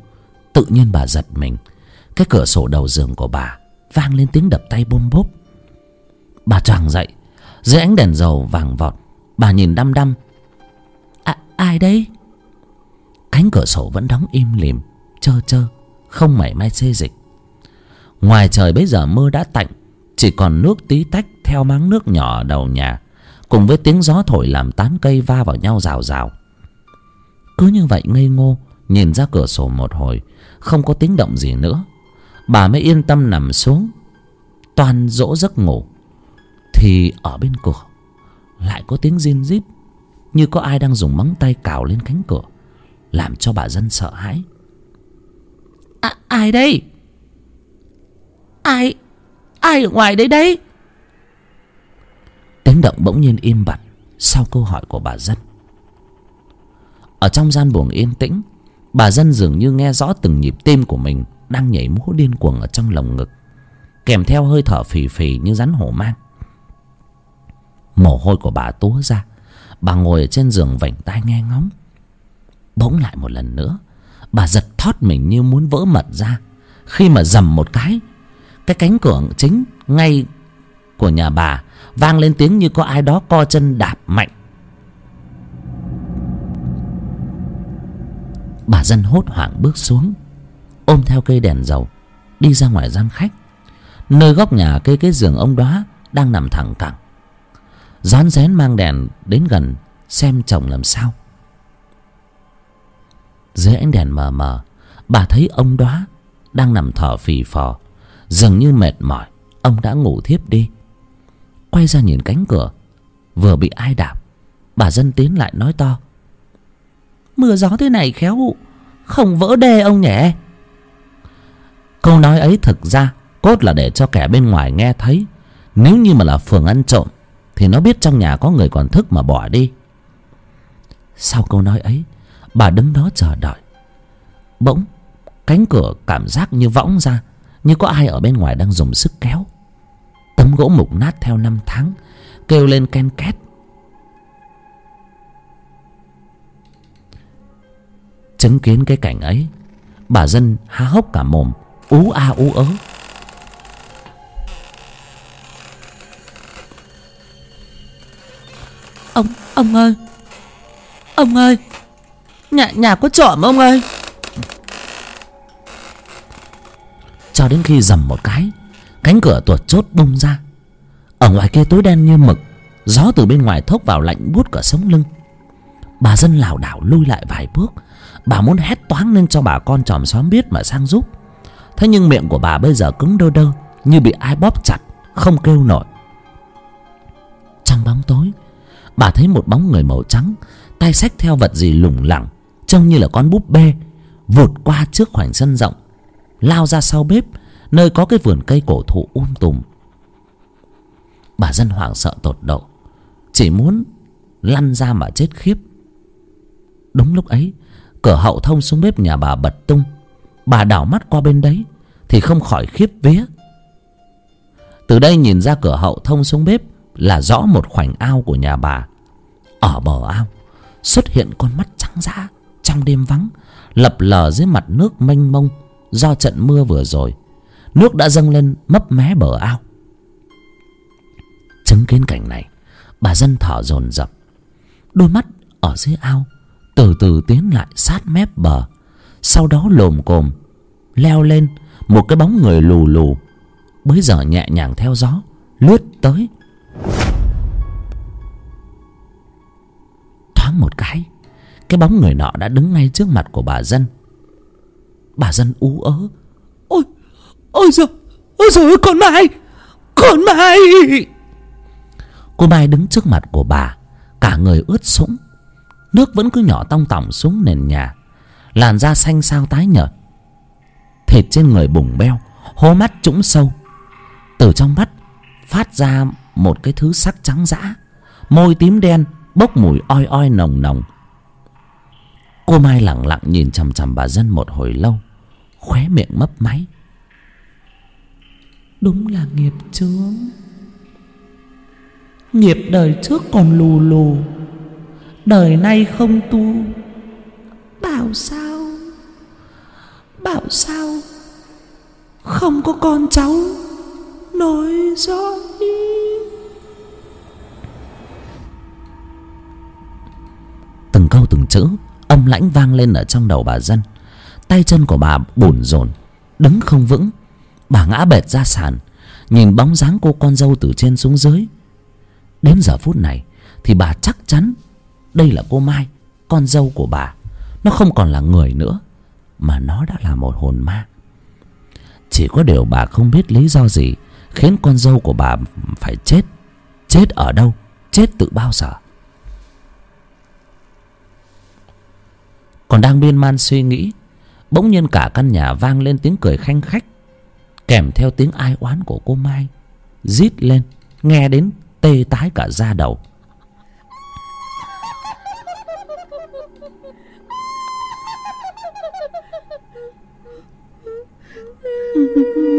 S1: tự nhiên bà giật mình cái cửa sổ đầu giường của bà vang lên tiếng đập tay bôm bốp. Bà choàng dậy dưới ánh đèn dầu vàng vọt bà nhìn đăm đăm.
S2: À, ai đấy
S1: cánh cửa sổ vẫn đóng im lìm trơ trơ không mảy may xê dịch. Ngoài trời bấy giờ mưa đã tạnh chỉ còn nước tí tách theo máng nước nhỏ đầu nhà cùng với tiếng gió thổi làm tán cây va vào nhau rào rào. Cứ như vậy ngây ngô nhìn ra cửa sổ một hồi không có tiếng động gì nữa bà mới yên tâm nằm xuống toan dỗ giấc ngủ. Thì ở bên cửa lại có tiếng rin rít như có ai đang dùng móng tay cào lên cánh cửa làm cho bà dân sợ hãi.
S2: À, ai đây? Ai ai ở ngoài đấy đấy?
S1: Tiếng động bỗng nhiên im bặt sau câu hỏi của bà dân. Ở trong gian buồng yên tĩnh bà dân dường như nghe rõ từng nhịp tim của mình đang nhảy múa điên cuồng ở trong lồng ngực, kèm theo hơi thở phì phì như rắn hổ mang. Mồ hôi của bà túa ra, bà ngồi ở trên giường vảnh tai nghe ngóng. Bỗng lại một lần nữa, bà giật thót mình như muốn vỡ mật ra. Khi mà dầm một cái cái cánh cửa chính ngay của nhà bà vang lên tiếng như có ai đó co chân đạp mạnh. Bà dân hốt hoảng bước xuống ôm theo cây đèn dầu, đi ra ngoài gian khách. Nơi góc nhà cây cái giường ông đó đang nằm thẳng cẳng. Rón rén mang đèn đến gần xem chồng làm sao. Dưới ánh đèn mờ mờ, bà thấy ông đó đang nằm thở phì phò, dường như mệt mỏi, ông đã ngủ thiếp đi. Quay ra nhìn cánh cửa, vừa bị ai đạp, bà dân tiến lại nói to,
S2: mưa gió thế này khéo, không vỡ đê ông nhỉ?
S1: Câu nói ấy thực ra cốt là để cho kẻ bên ngoài nghe thấy. Nếu như mà là phường ăn trộm, thì nó biết trong nhà có người còn thức mà bỏ đi. Sau câu nói ấy, bà đứng đó chờ đợi. Bỗng, cánh cửa cảm giác như võng ra, như có ai ở bên ngoài đang dùng sức kéo. Tấm gỗ mục nát theo năm tháng, kêu lên ken két. Chứng kiến cái cảnh ấy, bà dân há hốc cả mồm ú a ú ớ.
S2: Ông, ông ơi. Ông ơi. Nhà, nhà có trộm ông ơi.
S1: Cho đến khi dầm một cái cánh cửa tuột chốt bung ra. Ở ngoài kia tối đen như mực gió từ bên ngoài thốc vào lạnh buốt cả sống lưng. Bà dân lảo đảo lui lại vài bước. Bà muốn hét toáng lên cho bà con chòm xóm biết mà sang giúp thế nhưng miệng của bà bây giờ cứng đơ đơ, như bị ai bóp chặt, không kêu nổi. Trong bóng tối, bà thấy một bóng người màu trắng, tay xách theo vật gì lủng lẳng, trông như là con búp bê, vụt qua trước khoảnh sân rộng, lao ra sau bếp, nơi có cái vườn cây cổ thụ um tùm. Bà dân hoảng sợ tột độ, chỉ muốn lăn ra mà chết khiếp. Đúng lúc ấy, cửa hậu thông xuống bếp nhà bà bật tung bà đảo mắt qua bên đấy, thì không khỏi khiếp vía. Từ đây nhìn ra cửa hậu thông xuống bếp là rõ một khoảnh ao của nhà bà. Ở bờ ao, xuất hiện con mắt trắng dã trong đêm vắng, lập lờ dưới mặt nước mênh mông do trận mưa vừa rồi. Nước đã dâng lên mấp mé bờ ao. Chứng kiến cảnh này, bà dân thở dồn dập. Đôi mắt ở dưới ao từ từ tiến lại sát mép bờ sau đó lồm cồm, leo lên một cái bóng người lù lù, bấy giờ nhẹ nhàng theo gió, lướt tới. Thoáng một cái cái bóng người nọ đã đứng ngay trước mặt của bà dân. Bà dân ú ớ,
S2: Ôi Ôi giời Ôi giời con Mai Con Mai!
S1: Cô mai đứng trước mặt của bà, cả người ướt sũng, nước vẫn cứ nhỏ tong tỏng xuống nền nhà làn da xanh xao tái nhợt. Thịt trên người bùng beo, hố mắt trũng sâu. Từ trong mắt phát ra một cái thứ sắc trắng dã. Môi tím đen, bốc mùi oi oi nồng nồng. Cô mai lẳng lặng nhìn chằm chằm bà dân một hồi lâu, khóe miệng mấp máy.
S2: Đúng là nghiệp chướng. Nghiệp đời trước còn lù lù, Đời nay không tu. Bảo sao? Bảo sao? Không có con cháu. Nối dõi
S1: từng câu từng chữ, âm lãnh vang lên ở trong đầu bà dân. Tay chân của bà bủn rộn, đứng không vững. Bà ngã bệt ra sàn, nhìn bóng dáng cô con dâu từ trên xuống dưới. Đến giờ phút này, thì bà chắc chắn đây là cô mai, con dâu của bà nó không còn là người nữa, mà nó đã là một hồn ma. Chỉ có điều bà không biết lý do gì khiến con dâu của bà phải chết. Chết ở đâu? Chết từ bao giờ? Còn đang miên man suy nghĩ, bỗng nhiên cả căn nhà vang lên tiếng cười khanh khách, kèm theo tiếng ai oán của cô mai, rít lên, nghe đến tê tái cả da đầu.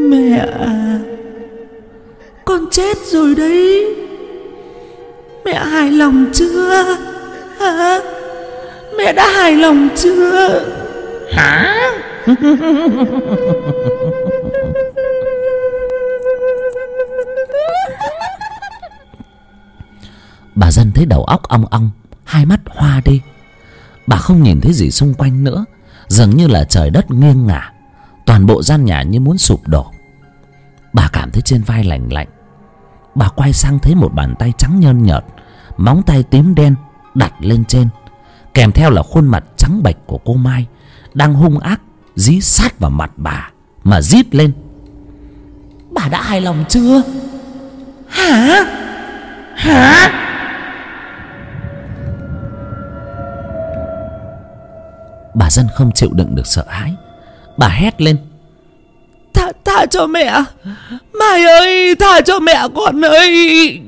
S2: Mẹ à Con chết rồi đấy. Mẹ hài lòng chưa? Hả? Mẹ đã hài lòng chưa?
S1: Hả? Bà dân thấy đầu óc ong ong hai mắt hoa đi. Bà không nhìn thấy gì xung quanh nữa dường như là trời đất nghiêng ngả toàn bộ gian nhà như muốn sụp đổ. Bà cảm thấy trên vai lạnh lạnh. Bà quay sang thấy một bàn tay trắng nhơn nhợt móng tay tím đen đặt lên trên kèm theo là khuôn mặt trắng bệch của cô mai đang hung ác dí sát vào mặt bà mà rít lên.
S2: Bà đã hài lòng chưa? Hả? Hả?
S1: Bà dân không chịu đựng được sợ hãi bà hét lên.
S2: Thả, thả cho mẹ. Mai ơi Thả cho mẹ con ơi.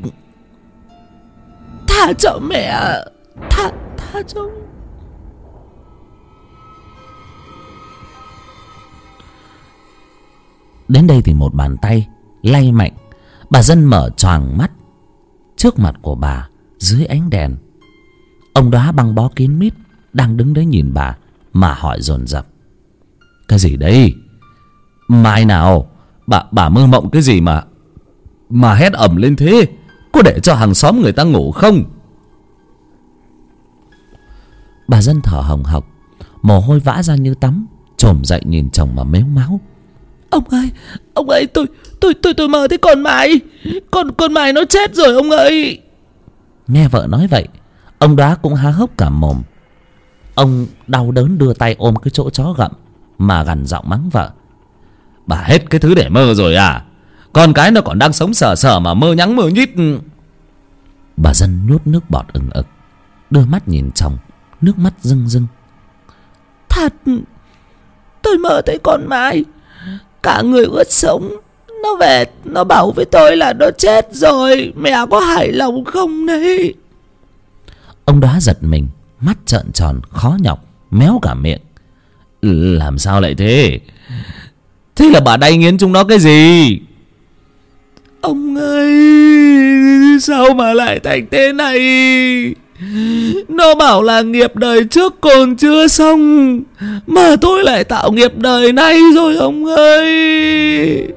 S2: Thả cho mẹ. Thả, thả cho
S1: đến đây thì một bàn tay lay mạnh. Bà dân mở choàng mắt trước mặt của bà dưới ánh đèn. Ông đó băng bó kín mít đang đứng đấy nhìn bà mà hỏi dồn dập cái gì đấy? Mai nào bà bà mơ mộng cái gì mà mà hét ẩm lên thế? Có để cho hàng xóm người ta ngủ không? Bà dân thở hồng hộc mồ hôi vã ra như tắm trồm dậy nhìn chồng mà mếu máu.
S2: Ông ơi Ông ơi tôi tôi tôi tôi mơ thấy con mày Con con mày nó chết rồi ông ơi.
S1: Nghe vợ nói vậy ông đoá cũng há hốc cả mồm. Ông đau đớn đưa tay ôm cái chỗ chó gặm mà gằn giọng mắng vợ. Bà hết cái thứ để mơ rồi à? Con cái nó còn đang sống sờ sờ mà mơ nhắng mơ nhít. Bà dân nuốt nước bọt ừng ực đưa mắt nhìn chồng nước mắt rưng rưng.
S2: Thật Tôi mơ thấy con mày Cả người ướt sống. Nó về Nó bảo với tôi là nó chết rồi Mẹ có hài lòng không đấy?
S1: Ông đoá giật mình mắt trợn tròn khó nhọc méo cả miệng làm sao lại thế? Thế là bà đay nghiến chúng nó cái gì?
S2: Ông ơi, Sao mà lại thành thế này? Nó bảo là nghiệp đời trước còn chưa xong, Mà tôi lại tạo nghiệp đời nay rồi ông ơi.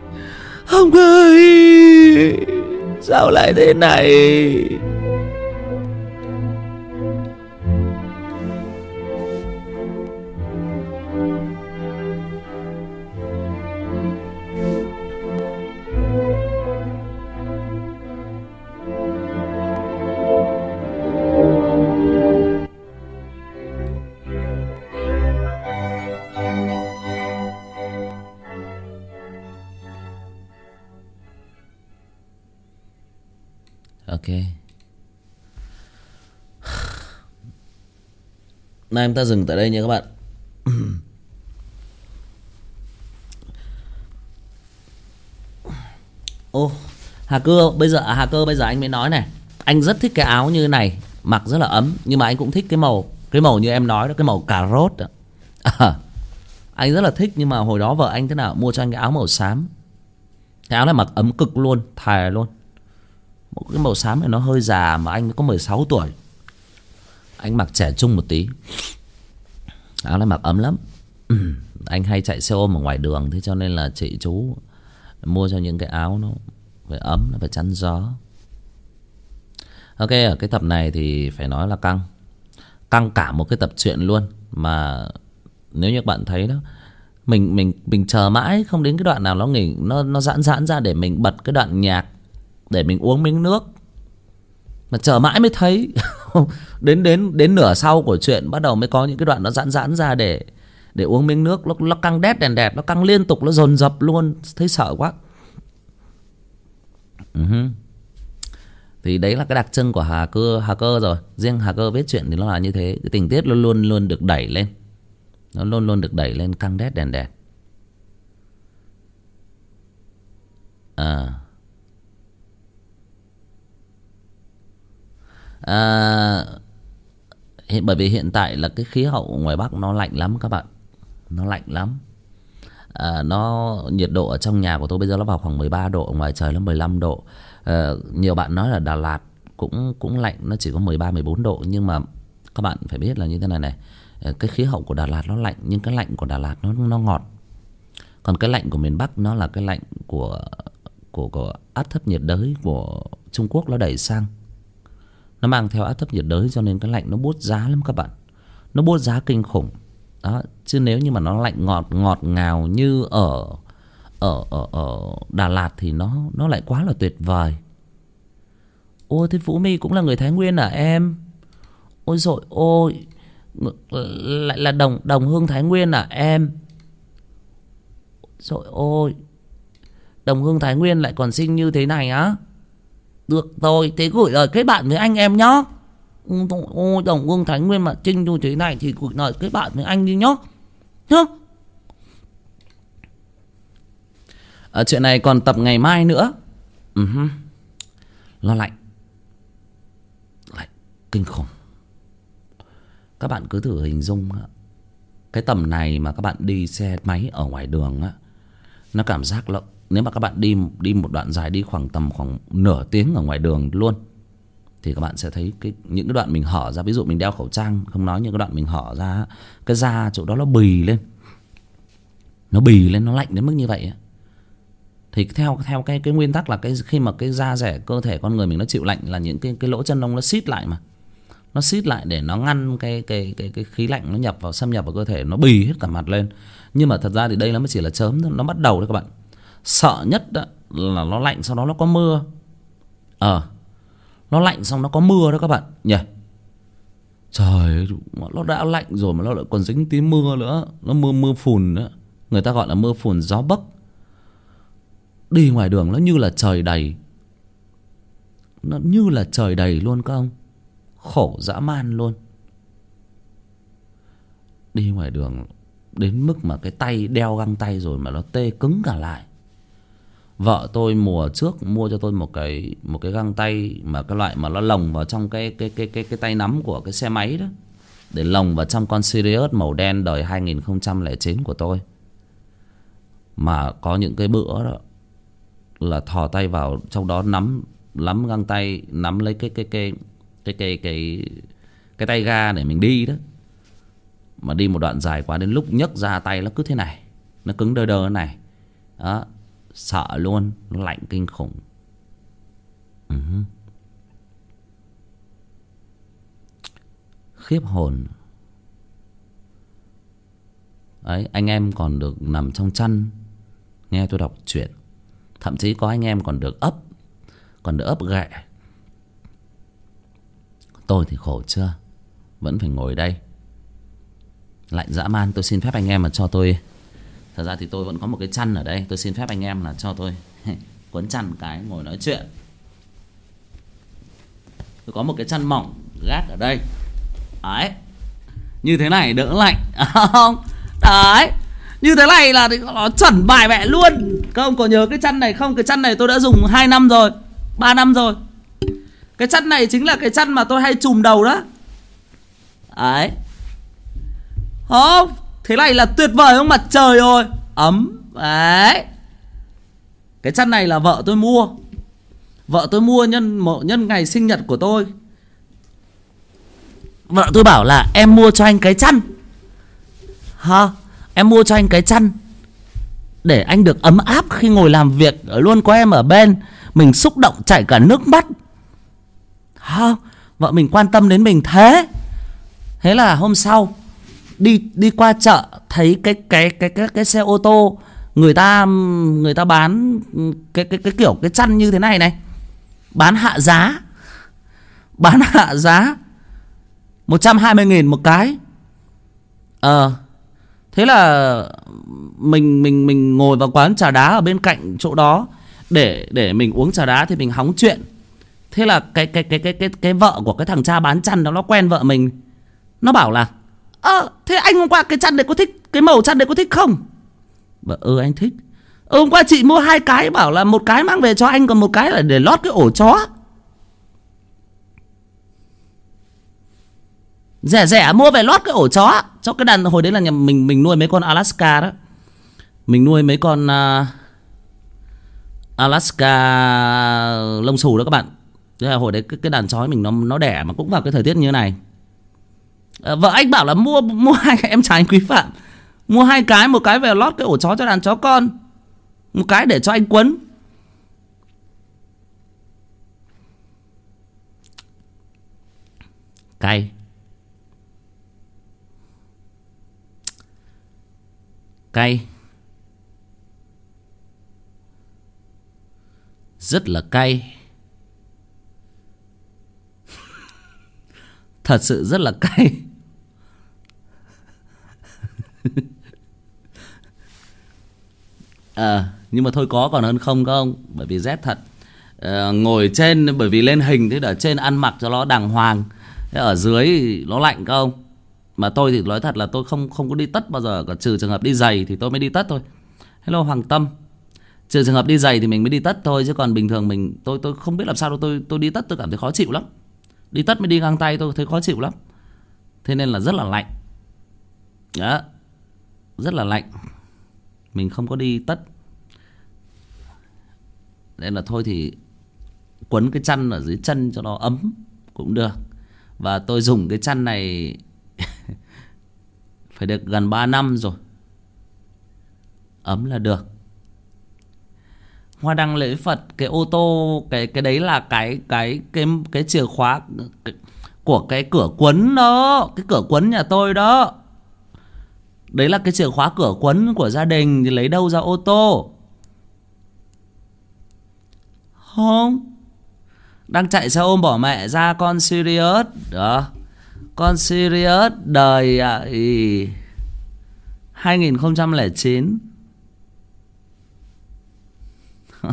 S2: Ông ơi, Sao lại thế này?
S1: Nay em ta dừng tại đây nha các bạn. Ô hà cơ bây giờ à, hà cơ bây giờ anh mới nói này. Anh rất thích cái áo như này mặc rất là ấm nhưng mà anh cũng thích cái màu cái màu như em nói đó cái màu cà rốt đó. À, anh rất là thích nhưng mà hồi đó vợ anh thế nào mua cho anh cái áo màu xám. Cái áo này mặc ấm cực luôn thề luôn. Một cái màu xám này nó hơi già mà anh mới có 16 tuổi anh mặc trẻ trung một tí. Áo này mặc ấm lắm. Anh hay chạy xe ôm ở ngoài đường, thế cho nên là chị chú mua cho những cái áo nó phải ấm, nó phải chắn gió. Ok, ở cái tập này thì phải nói là căng. Căng cả một cái tập truyện luôn mà nếu như các bạn thấy đó, mình mình mình chờ mãi không đến cái đoạn nào nó nghỉ, nó nó giãn giãn ra để mình bật cái đoạn nhạc, để mình uống miếng nước mà chờ mãi mới thấy. Đến đến đến nửa sau của chuyện bắt đầu mới có những cái đoạn nó giãn giãn ra để để uống miếng nước. Nó nó căng đét đèn đẹp, nó căng liên tục, nó dồn dập luôn. Thấy sợ quá. Uh-huh. thì đấy là cái đặc trưng của hà cơ hà cơ rồi. Riêng hà cơ viết chuyện thì nó là như thế. Cái tình tiết luôn luôn luôn được đẩy lên. Nó luôn luôn được đẩy lên căng đét đèn đẹp. À. à, hiện bởi vì hiện tại là cái khí hậu ngoài bắc nó lạnh lắm các bạn. Nó lạnh lắm. À, nó nhiệt độ ở trong nhà của tôi bây giờ nó vào khoảng 13 độ ngoài trời nó 15 độ. À, nhiều bạn nói là Đà Lạt cũng cũng lạnh nó chỉ có 13 14 độ. Nhưng mà các bạn phải biết là như thế này này. Ờ, cái khí hậu của Đà Lạt nó lạnh nhưng cái lạnh của Đà Lạt nó nó ngọt. Còn cái lạnh của miền Bắc nó là cái lạnh của của của áp thấp nhiệt đới của Trung Quốc nó đẩy sang nó mang theo áp thấp nhiệt đới cho nên cái lạnh nó bút giá lắm các bạn. Nó bút giá kinh khủng. Đó, chứ nếu như mà nó lạnh ngọt ngọt ngào như ở ở ở ở Đà Lạt thì nó nó lại quá là tuyệt vời. Ôi, thế Vũ My cũng là người Thái Nguyên à em? Ôi rồi ôi ờ, lại là đồng đồng hương Thái Nguyên à em? Rồi ôi, đồng hương Thái Nguyên lại còn xinh như thế này á? Được rồi, thế gửi lời kết bạn với anh em nhá. Ô, đồng vương Thái Nguyên mà trinh như thế này thì gửi lời kết bạn với anh đi nhá. Nhá. Ở chuyện này còn tập ngày mai nữa. Uh -huh. Lo lạnh. Lạnh kinh khủng. Các bạn cứ thử hình dung cái tầm này mà các bạn đi xe máy ở ngoài đường á nó cảm giác là nếu mà các bạn đi đi một đoạn dài đi khoảng tầm khoảng nửa tiếng ở ngoài đường luôn, thì các bạn sẽ thấy cái, những cái đoạn mình hở ra. Ví dụ mình đeo khẩu trang, không nói những cái đoạn mình hở ra, cái da chỗ đó nó bì lên. Nó bì lên, nó lạnh đến mức như vậy thì theo theo cái cái nguyên tắc là cái khi mà cái da rẻ, cơ thể con người mình nó chịu lạnh là những cái cái lỗ chân lông nó xít lại mà. Nó xít lại để nó ngăn cái cái cái cái khí lạnh nó nhập vào, xâm nhập vào cơ thể, nó bì hết cả mặt lên. Nhưng mà thật ra thì đây nó mới chỉ là chớm thôi, nó bắt đầu đấy các bạn sợ nhất đó là nó lạnh sau đó nó có mưa. Ờ nó lạnh xong nó có mưa đó các bạn. Nhỉ? Trời ơi, nó đã lạnh rồi mà nó lại còn dính tí mưa nữa. Nó mưa mưa phùn nữa. Người ta gọi là mưa phùn gió bấc đi ngoài đường nó như là trời đầy. Nó như là trời đầy luôn các ông. Khổ dã man luôn. Đi ngoài đường đến mức mà cái tay đeo găng tay rồi mà nó tê cứng cả lại vợ tôi mùa trước mua cho tôi một cái một cái găng tay mà cái loại mà nó lồng vào trong cái cái cái cái cái tay nắm của cái xe máy đó. Để lồng vào trong con Sirius màu đen đời 2009 của tôi. Mà có những cái bữa đó là thò tay vào, trong đó nắm nắm găng tay, nắm lấy cái cái cái cái cái cái cái tay ga để mình đi đó. Mà đi một đoạn dài quá đến lúc nhấc ra tay nó cứ thế này, nó cứng đơ đơ này. Đó sợ luôn, nó lạnh kinh khủng. Ừ. Khiếp hồn. Ấy, anh em còn được nằm trong chăn, nghe tôi đọc truyện. Thậm chí có anh em còn được ấp, còn được ấp ghẹ tôi thì khổ chưa? Vẫn phải ngồi đây. Lạnh dã man, tôi xin phép anh em mà cho tôi thật ra thì tôi vẫn có một cái chăn ở đây. Tôi xin phép anh em là cho tôi quấn chăn cái, ngồi nói chuyện. Tôi có một cái chăn mỏng gác ở đây. Đấy. Như thế này đỡ lạnh. À, không. Đấy. Như thế này là nó chuẩn bài mẹ luôn. Các ông có nhớ cái chăn này không? Cái chăn này tôi đã dùng 2 năm rồi. 3 năm rồi. Cái chăn này chính là cái chăn mà tôi hay chùm đầu đó. Đấy. Không thế này là tuyệt vời không mặt trời rồi ấm. Đấy. Cái chăn này là vợ tôi mua. Vợ tôi mua nhân một nhân ngày sinh nhật của tôi. Vợ tôi bảo là em mua cho anh cái chăn. Hả em mua cho anh cái chăn để anh được ấm áp khi ngồi làm việc luôn có em ở bên. Mình xúc động chảy cả nước mắt. Hả vợ mình quan tâm đến mình thế. Thế là hôm sau đi đi qua chợ, thấy cái cái cái cái cái xe ô tô, người ta người ta bán cái cái cái kiểu, cái chăn như thế này này. Bán hạ giá. Bán hạ giá 120 nghìn một cái. Ờ thế là mình mình mình ngồi vào quán trà đá ở bên cạnh chỗ đó. Để để mình uống trà đá thì mình hóng chuyện. Thế là cái cái cái cái cái cái vợ của cái thằng cha bán chăn đó, nó quen vợ mình. Nó bảo là ơ thế anh hôm qua cái chăn này có thích cái màu chăn này có thích không? Vợ ừ anh thích. Ừ, hôm qua chị mua hai cái bảo là một cái mang về cho anh còn một cái là để lót cái ổ chó. Rẻ rẻ mua về lót cái ổ chó. Cho cái đàn hồi đấy là nhà mình mình nuôi mấy con Alaska đó. Mình nuôi mấy con uh, Alaska lông xù đó các bạn. Thế là hồi đấy cái, cái đàn chó mình nó nó đẻ mà cũng vào cái thời tiết như thế này Ờ, vợ anh bảo là mua mua hai cái, em trai anh quý phạm. Mua hai cái, một cái về lót cái ổ chó cho đàn chó con. Một cái để cho anh quấn. Cay. Cay. Rất là cay. Thật sự rất là cay à, nhưng mà thôi có còn hơn không không? Bởi vì rét thật. À, ngồi trên bởi vì lên hình thế ở trên ăn mặc cho nó đàng hoàng. Thế ở dưới nó lạnh không? Mà tôi thì nói thật là tôi không không có đi tất bao giờ. Còn trừ trường hợp đi giày thì tôi mới đi tất thôi. Hello hoàng tâm. Trừ trường hợp đi giày thì mình mới đi tất thôi. Chứ còn bình thường mình tôi tôi không biết làm sao đâu. Tôi tôi đi tất tôi cảm thấy khó chịu lắm. Đi tất mới đi găng tay tôi thấy khó chịu lắm. Thế nên là rất là lạnh. Đó rất là lạnh. Mình không có đi tất. Nên là thôi thì quấn cái chăn ở dưới chân cho nó ấm cũng được. Và tôi dùng cái chăn này phải được gần 3 năm rồi. Ấm là được. Hoa đăng lễ phật, cái ô tô, cái cái đấy là cái cái cái cái chìa khóa của cái cửa quấn đó, cái cửa quấn nhà tôi đó đấy là cái chìa khóa cửa quấn của gia đình thì lấy đâu ra ô tô? Không. Đang chạy xe ôm bỏ mẹ ra con Sirius. Đó. Con Sirius đời à, ý, 2009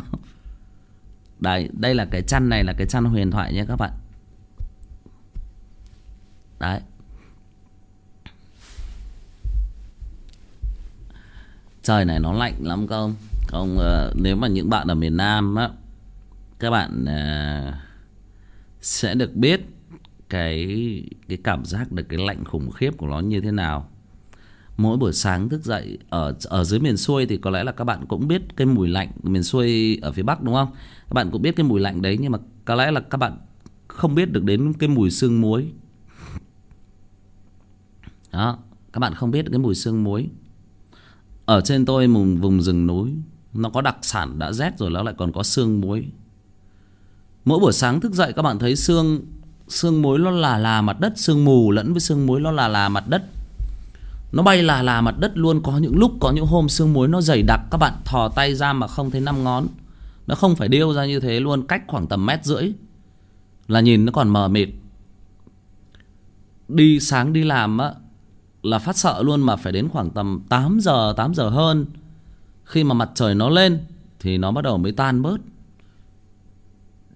S1: đây đây là cái chăn này là cái chăn huyền thoại nha các bạn. Đấy. Trời này nó lạnh lắm không không ờ, nếu mà những bạn ở miền Nam á, các bạn ờ, sẽ được biết cái cái cảm giác được cái lạnh khủng khiếp của nó như thế nào. Mỗi buổi sáng thức dậy ở ở dưới miền xuôi thì có lẽ là các bạn cũng biết cái mùi lạnh miền xuôi ở phía bắc, đúng không? Các bạn cũng biết cái mùi lạnh đấy, nhưng mà có lẽ là các bạn không biết được đến cái mùi xương muối. Đó, các bạn không biết được cái mùi xương muối ở trên tôi vùng vùng rừng núi, nó có đặc sản đã rét rồi, nó lại còn có xương muối. Mỗi buổi sáng thức dậy các bạn thấy xương xương muối nó là là mặt đất sương mù lẫn với xương muối nó là là mặt đất. Nó bay là là mặt đất luôn, có những lúc, có những hôm sương muối nó dày đặc, các bạn thò tay ra mà không thấy năm ngón. Nó không phải điêu ra như thế luôn, cách khoảng tầm mét rưỡi là nhìn nó còn mờ mịt. Đi sáng đi làm á là phát sợ luôn mà phải đến khoảng tầm 8 giờ 8 giờ hơn. Khi mà mặt trời nó lên thì nó bắt đầu mới tan bớt.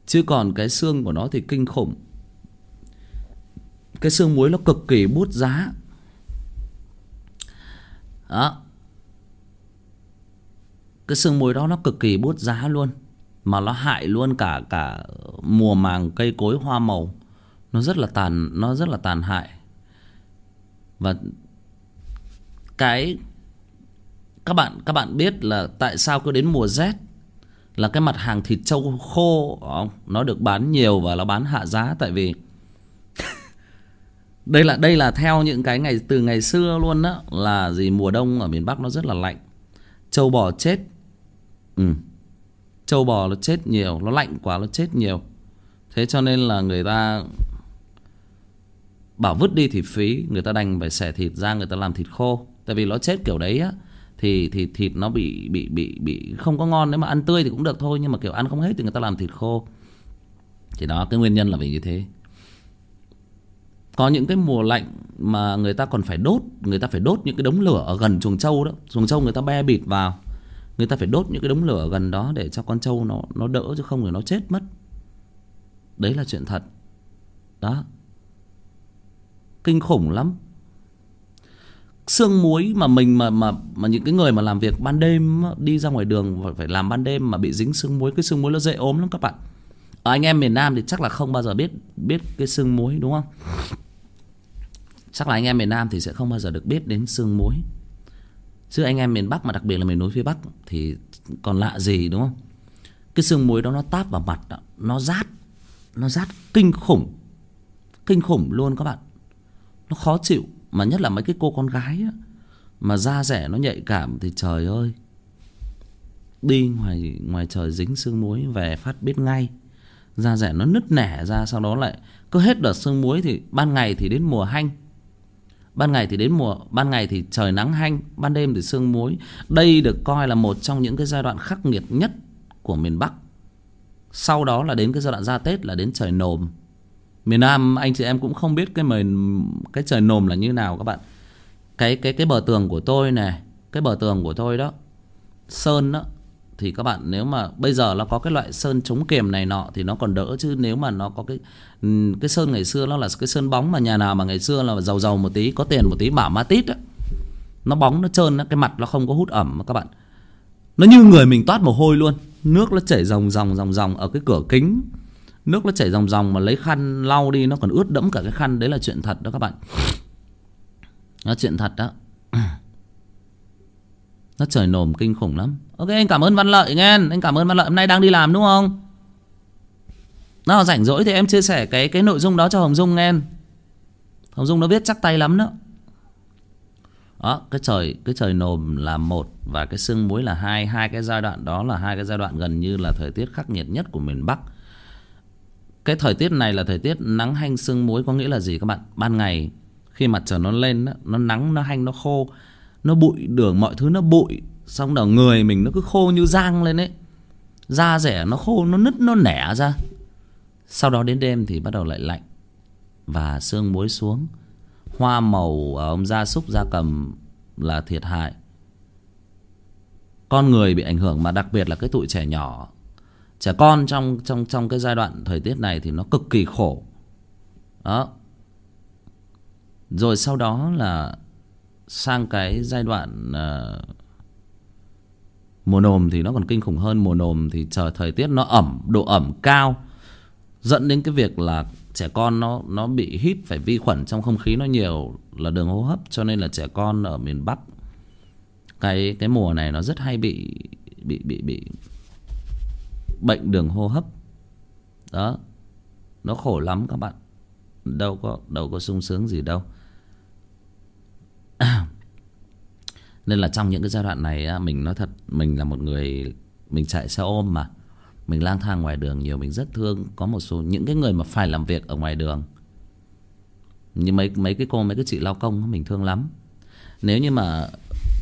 S1: Chứ còn cái xương của nó thì kinh khủng. Cái xương muối nó cực kỳ bút giá. Đó. Cái xương muối đó nó cực kỳ bút giá luôn. Mà nó hại luôn cả cả mùa màng cây cối hoa màu. Nó rất là tàn, nó rất là tàn hại. Và cái, các bạn các bạn biết là tại sao cứ đến mùa rét là cái mặt hàng thịt trâu khô không? nó được bán nhiều và nó bán hạ giá? Tại vì đây là đây là theo những cái ngày, từ ngày xưa luôn đó là gì? Mùa đông ở miền Bắc nó rất là lạnh. Trâu bò chết. Ừ. trâu bò nó chết nhiều, nó lạnh quá nó chết nhiều. Thế cho nên là người ta bảo vứt đi thì phí, người ta đành phải xẻ thịt ra, người ta làm thịt khô tại vì nó chết kiểu đấy á, thì thì thịt nó bị bị bị bị không có ngon, nếu mà ăn tươi thì cũng được thôi, nhưng mà kiểu ăn không hết thì người ta làm thịt khô. Thì đó, cái nguyên nhân là vì như thế. Có những cái mùa lạnh mà người ta còn phải đốt, người ta phải đốt những cái đống lửa ở gần chuồng trâu đó. Chuồng trâu người ta be bịt vào, người ta phải đốt những cái đống lửa ở gần đó để cho con trâu nó nó đỡ, chứ không thì nó chết mất. Đấy là chuyện thật. Đó. Kinh khủng lắm xương muối mà mình mà mà mà những cái người mà làm việc ban đêm đi ra ngoài đường phải làm ban đêm mà bị dính xương muối cái xương muối nó dễ ốm lắm các bạn. Ở anh em miền Nam thì chắc là không bao giờ biết biết cái xương muối đúng không? Chắc là anh em miền Nam thì sẽ không bao giờ được biết đến xương muối. Chứ anh em miền Bắc mà đặc biệt là miền núi phía Bắc thì còn lạ gì đúng không? Cái xương muối đó nó táp vào mặt đó, nó rát nó rát kinh khủng kinh khủng luôn các bạn. Nó khó chịu mà nhất là mấy cái cô con gái á, mà da rẻ nó nhạy cảm thì trời ơi. Đi ngoài ngoài trời dính sương muối về phát biết ngay. Da rẻ nó nứt nẻ ra sau đó lại cứ hết đợt sương muối thì ban ngày thì đến mùa hanh. Ban ngày thì đến mùa ban ngày thì trời nắng hanh ban đêm thì sương muối. Đây được coi là một trong những cái giai đoạn khắc nghiệt nhất của miền bắc. Sau đó là đến cái giai đoạn ra tết là đến trời nồm miền nam, anh chị em cũng không biết cái mời cái trời nồm là như nào các bạn. Cái cái cái bờ tường của tôi này, cái bờ tường của tôi đó, sơn đó, thì các bạn nếu mà bây giờ nó có cái loại sơn chống kiềm này nọ thì nó còn đỡ chứ. Nếu mà nó có cái cái sơn ngày xưa nó là cái sơn bóng mà nhà nào mà ngày xưa là giàu giàu một tí, có tiền một tí bảo ma tít á, nó bóng, nó trơn cái mặt nó không có hút ẩm mà các bạn. Nó như người mình toát mồ hôi luôn, nước nó chảy ròng ròng ròng ròng ở cái cửa kính nước nó chảy ròng ròng mà lấy khăn lau đi, nó còn ướt đẫm cả cái khăn. Đấy là chuyện thật đó các bạn. Nó chuyện thật đó. Nó trời nồm kinh khủng lắm. Ok, anh cảm ơn văn lợi nghe. Anh cảm ơn văn lợi. Hôm nay đang đi làm đúng không? Nó rảnh rỗi thì em chia sẻ cái cái nội dung đó cho hồng dung nghe. Hồng dung nó viết chắc tay lắm đó. Đó, cái trời cái trời nồm là một và cái sương muối là hai. Hai cái giai đoạn đó là hai cái giai đoạn gần như là thời tiết khắc nghiệt nhất của miền bắc cái thời tiết này là thời tiết nắng hanh sương muối, có nghĩa là gì các bạn? Ban ngày khi mặt trời nó lên nó nắng, nó hanh, nó khô, nó bụi, đường mọi thứ nó bụi, xong đầu người mình nó cứ khô như giang lên ấy. Da rẻ nó khô, nó nứt, nó nẻ ra. Sau đó đến đêm thì bắt đầu lại lạnh và sương muối xuống. Hoa màu ở ông gia súc, gia cầm là thiệt hại. Con người bị ảnh hưởng mà đặc biệt là cái tụi trẻ nhỏ trẻ con trong trong trong cái giai đoạn thời tiết này thì nó cực kỳ khổ. Đó. Rồi sau đó là sang cái giai đoạn uh, mùa nồm thì nó còn kinh khủng hơn. Mùa nồm thì trời thời tiết nó ẩm độ ẩm cao dẫn đến cái việc là trẻ con nó nó bị hít phải vi khuẩn trong không khí nó nhiều là đường hô hấp. Cho nên là trẻ con ở miền Bắc cái cái mùa này nó rất hay bị bị bị bị bệnh đường hô hấp. Đó, nó khổ lắm các bạn. Đâu có đâu có sung sướng gì đâu. Nên là trong những cái giai đoạn này mình nói thật, mình là một người, mình chạy xe ôm mà. Mình lang thang ngoài đường nhiều, mình rất thương. Có một số, những cái người mà phải làm việc ở ngoài đường. Như mấy mấy cái cô, mấy cái chị lao công mình thương lắm. Nếu như mà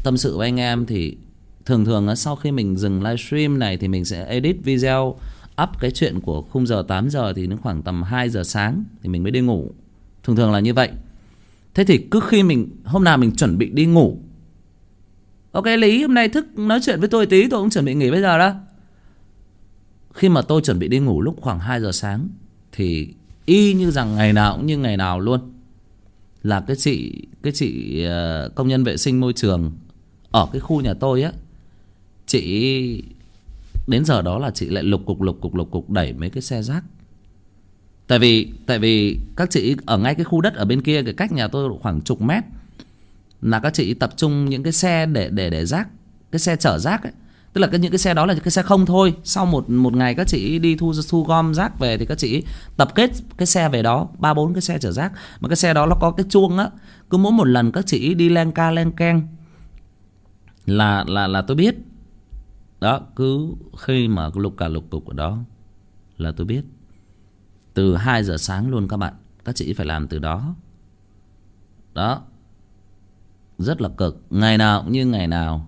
S1: tâm sự với anh em thì thường thường sau khi mình dừng livestream này thì mình sẽ edit video up cái chuyện của khung giờ 8 giờ thì đến khoảng tầm 2 giờ sáng thì mình mới đi ngủ. Thường thường là như vậy. Thế thì cứ khi mình, hôm nào mình chuẩn bị đi ngủ, ok, lý, hôm nay thức nói chuyện với tôi tí, tôi cũng chuẩn bị nghỉ bây giờ đó. Khi mà tôi chuẩn bị đi ngủ lúc khoảng 2 giờ sáng thì y như rằng ngày nào cũng như ngày nào luôn là cái chị cái chị ờ, công nhân vệ sinh môi trường ở cái khu nhà tôi á chị đến giờ đó là chị lại lục cục lục cục lục cục đẩy mấy cái xe rác. Tại vì tại vì các chị ở ngay cái khu đất ở bên kia, cái cách nhà tôi khoảng chục mét, là các chị tập trung những cái xe để để để rác, cái xe chở rác ấy. Tức là cái, những cái xe đó là những cái xe không thôi. Sau một một ngày các chị đi thu thu gom rác về thì các chị tập kết cái xe về đó, ba, bốn cái xe chở rác. Mà cái xe đó nó có cái chuông á, cứ mỗi một lần các chị đi len ca, len keng là là là tôi biết đó, cứ khi mà lục cả lục cục ở đó là tôi biết, từ 2 giờ sáng luôn các bạn, các chị phải làm từ đó. Đó, rất là cực. Ngày nào cũng như ngày nào.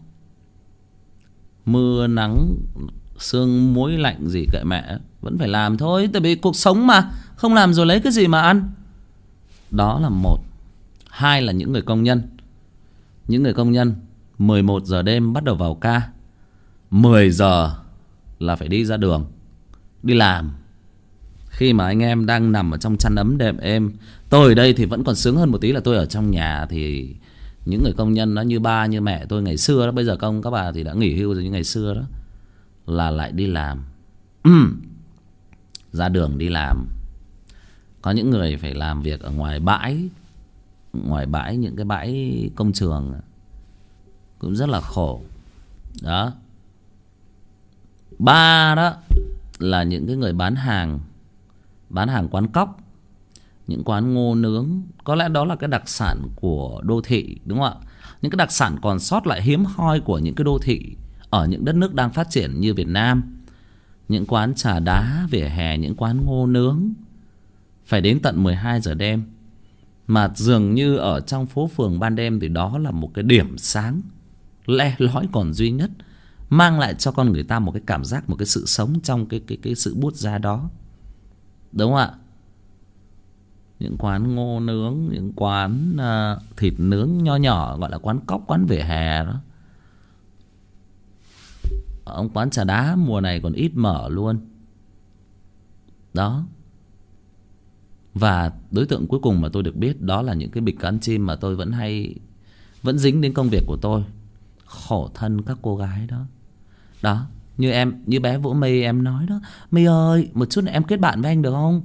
S1: Mưa nắng, sương muối lạnh gì kệ mẹ, vẫn phải làm thôi, tại vì cuộc sống mà, không làm rồi lấy cái gì mà ăn. Đó là một. Hai là những người công nhân. Những người công nhân 11 giờ đêm bắt đầu vào ca. 10 giờ là phải đi ra đường, đi làm. Khi mà anh em đang nằm ở trong chăn ấm đệm êm, tôi ở đây thì vẫn còn sướng hơn một tí là tôi ở trong nhà thì những người công nhân nó như ba, như mẹ tôi ngày xưa đó. Bây giờ công các bà thì đã nghỉ hưu rồi như ngày xưa đó. Là lại đi làm. Ra đường đi làm. Có những người phải làm việc ở ngoài bãi ngoài bãi những cái bãi công trường. Cũng rất là khổ. Đó ba đó là những cái người bán hàng bán hàng quán cóc, những quán ngô nướng. Có lẽ đó là cái đặc sản của đô thị, đúng không ạ? Những cái đặc sản còn sót lại hiếm hoi của những cái đô thị ở những đất nước đang phát triển như Việt Nam. Những quán trà đá vỉa hè, những quán ngô nướng. Phải đến tận 12 giờ đêm. Mà dường như ở trong phố phường ban đêm thì đó là một cái điểm sáng, le lói còn duy nhất mang lại cho con người ta một cái cảm giác một cái sự sống trong cái cái cái sự bút ra đó. Đúng không ạ? Những quán ngô nướng những quán uh, thịt nướng nho nhỏ gọi là quán cóc quán vỉa hè đó. Ông quán trà đá mùa này còn ít mở luôn. Đó. Và đối tượng cuối cùng mà tôi được biết đó là những cái bịch cán chim mà tôi vẫn hay vẫn dính đến công việc của tôi. Khổ thân các cô gái đó đó, như em, như bé vũ mây em nói đó. Mây ơi, một chút nữa em kết bạn với anh được không?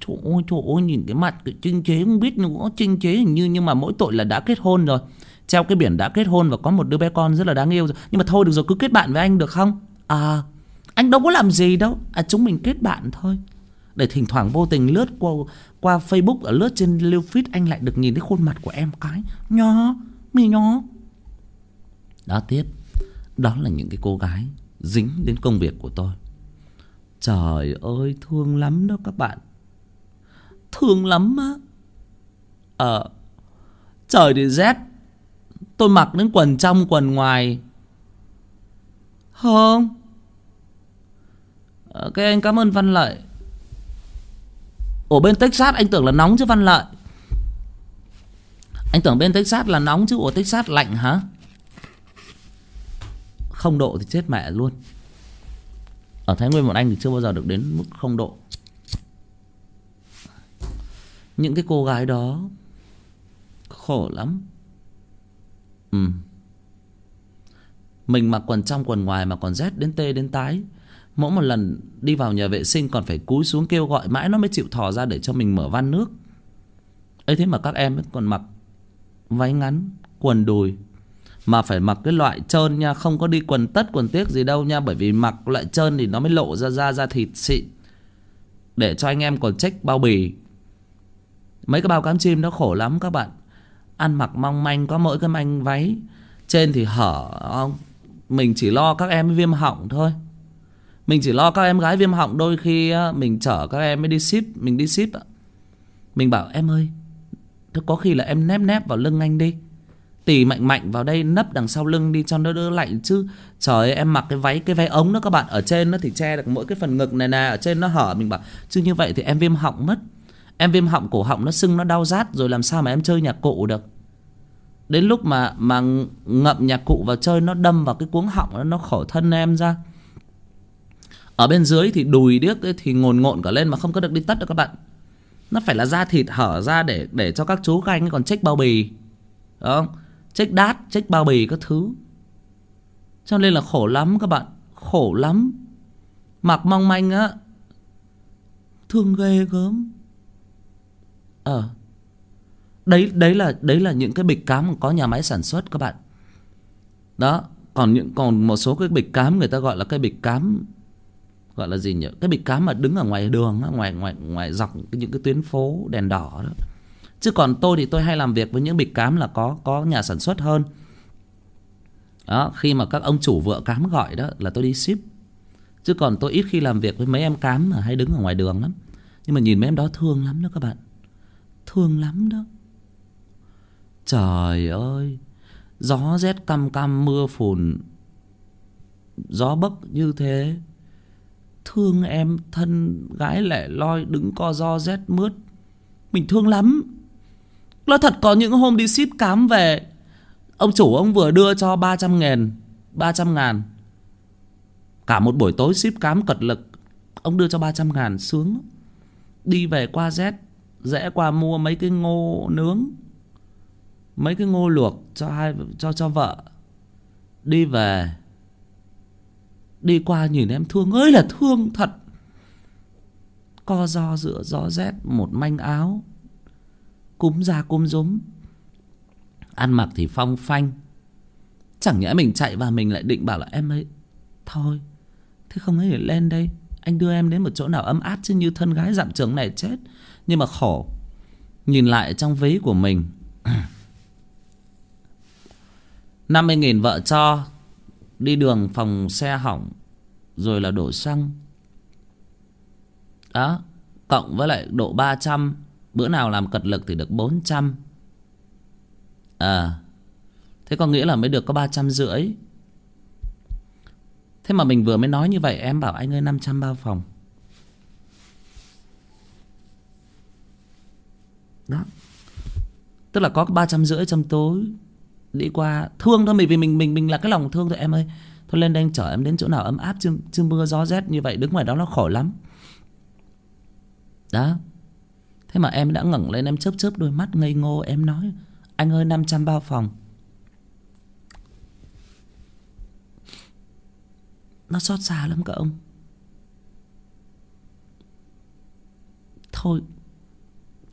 S1: Chỗ chỗ nhìn cái mặt cái trinh chế không biết nữa. Trinh chế hình như, nhưng mà mỗi tội là đã kết hôn rồi. Treo cái biển đã kết hôn và có một đứa bé con rất là đáng yêu rồi. Nhưng mà thôi, được rồi, cứ kết bạn với anh được không? À anh đâu có làm gì đâu. À chúng mình kết bạn thôi. Để thỉnh thoảng vô tình lướt qua qua facebook, ở lướt trên lưu feed, anh lại được nhìn thấy khuôn mặt của em cái. Nhó mi nhó. Đó, tiếp đó là những cái cô gái dính đến công việc của tôi. Trời ơi thương lắm đó các bạn. Thương lắm á. Ờ trời thì rét. Tôi mặc đến quần trong quần ngoài. Không ờ, cái anh cảm ơn văn lợi. Ở bên texas anh tưởng là nóng chứ văn lợi? Anh tưởng bên texas là nóng chứ ở texas lạnh hả? Không độ thì chết mẹ luôn. Ở thái nguyên bọn anh thì chưa bao giờ được đến mức không độ. Những cái cô gái đó khổ lắm. Ừ. Mình mặc quần trong quần ngoài mà còn rét đến tê đến tái. Mỗi một lần đi vào nhà vệ sinh còn phải cúi xuống kêu gọi mãi nó mới chịu thò ra để cho mình mở van nước. Ấy thế mà các em còn mặc váy ngắn, quần đùi mà phải mặc cái loại trơn nha, không có đi quần tất quần tiếc gì đâu nha, bởi vì mặc loại trơn thì nó mới lộ ra da da thịt xịn. Để cho anh em còn check bao bì. Mấy cái bao cám chim nó khổ lắm các bạn. Ăn mặc mong manh có mỗi cái manh váy. Trên thì hở, không? Mình chỉ lo các em viêm họng thôi. Mình chỉ lo các em gái viêm họng, đôi khi mình chở các em mới đi ship, mình đi ship mình bảo, em ơi có khi là em nép nép vào lưng anh đi tì mạnh mạnh vào đây nấp đằng sau lưng đi cho nó đỡ lạnh chứ. Trời ơi em mặc cái váy cái váy ống đó các bạn ở trên nó thì che được mỗi cái phần ngực này nè ở trên nó hở. Mình bảo chứ như vậy thì em viêm họng mất. Em viêm họng cổ họng nó sưng nó đau rát rồi làm sao mà em chơi nhạc cụ được? Đến lúc mà mà ngậm nhạc cụ vào chơi nó đâm vào cái cuống họng nó, nó khổ thân em ra. Ở bên dưới thì đùi điếc ấy, thì ngồn ngộn cả lên mà không có được đi tất đâu các bạn. Nó phải là da thịt hở ra để để cho các chú các anh còn trách bao bì. Đúng không? Trách đát trách bao bì các thứ. Cho nên là khổ lắm các bạn, khổ lắm. Mặc mong manh á, thương ghê gớm. Ờ đấy đấy là đấy là những cái bịch cám có nhà máy sản xuất các bạn. Đó, còn những, còn một số cái bịch cám người ta gọi là cái bịch cám, gọi là gì nhỉ? Cái bịch cám mà đứng ở ngoài đường ngoài ngoài ngoài dọc những cái tuyến phố đèn đỏ đó chứ còn tôi thì tôi hay làm việc với những bịch cám là có có nhà sản xuất hơn. Đó, khi mà các ông chủ vợ cám gọi đó là tôi đi ship. Chứ còn tôi ít khi làm việc với mấy em cám mà hay đứng ở ngoài đường lắm. Nhưng mà nhìn mấy em đó thương lắm đó các bạn. Thương lắm đó. Trời ơi, gió rét căm căm mưa phùn, gió bấc như thế. Thương em thân gái lẻ loi đứng co do rét mướt. Mình thương lắm nó thật, có những hôm đi ship cám về, Ông chủ ông vừa đưa cho 300 ngàn 300 ngàn. Cả một buổi tối ship cám cật lực, Ông đưa cho 300 ngàn sướng. Đi về qua Z, Rẽ qua mua mấy cái ngô nướng, Mấy cái ngô luộc cho hai, cho cho vợ. Đi về, Đi qua nhìn em thương, ơi là thương thật. Co do giữa gió rét Một manh áo. Cúm ra cúm rúm. Ăn mặc thì phong phanh. Chẳng nhẽ mình chạy và mình lại định bảo là em ấy Thôi, Thế không ấy lên đây. Anh đưa em đến một chỗ nào ấm áp chứ như thân gái dặm trường này chết. Nhưng mà khổ, Nhìn lại trong ví của mình. 50.000 vợ cho, Đi đường phòng xe hỏng, Rồi là đổ xăng. Đó, Cộng với lại độ 300 Bữa nào làm cật lực thì được 400 À Thế có nghĩa là mới được có ba trăm rưỡi. Thế mà mình vừa mới nói như vậy Em bảo anh ơi 500 bao phòng. Đó. Tức là có ba trăm rưỡi trong tối Đi qua Thương thôi vì mình mình mình là cái lòng thương thôi em ơi. Thôi lên đây anh chở em đến chỗ nào ấm áp Chứ, chứ mưa gió rét như vậy Đứng ngoài đó nó khổ lắm. Đó. Thế mà em đã ngẩng lên, em chớp chớp đôi mắt, ngây ngô, Em nói, anh ơi 500 bao phòng. Nó xót xa lắm cả ông. Thôi,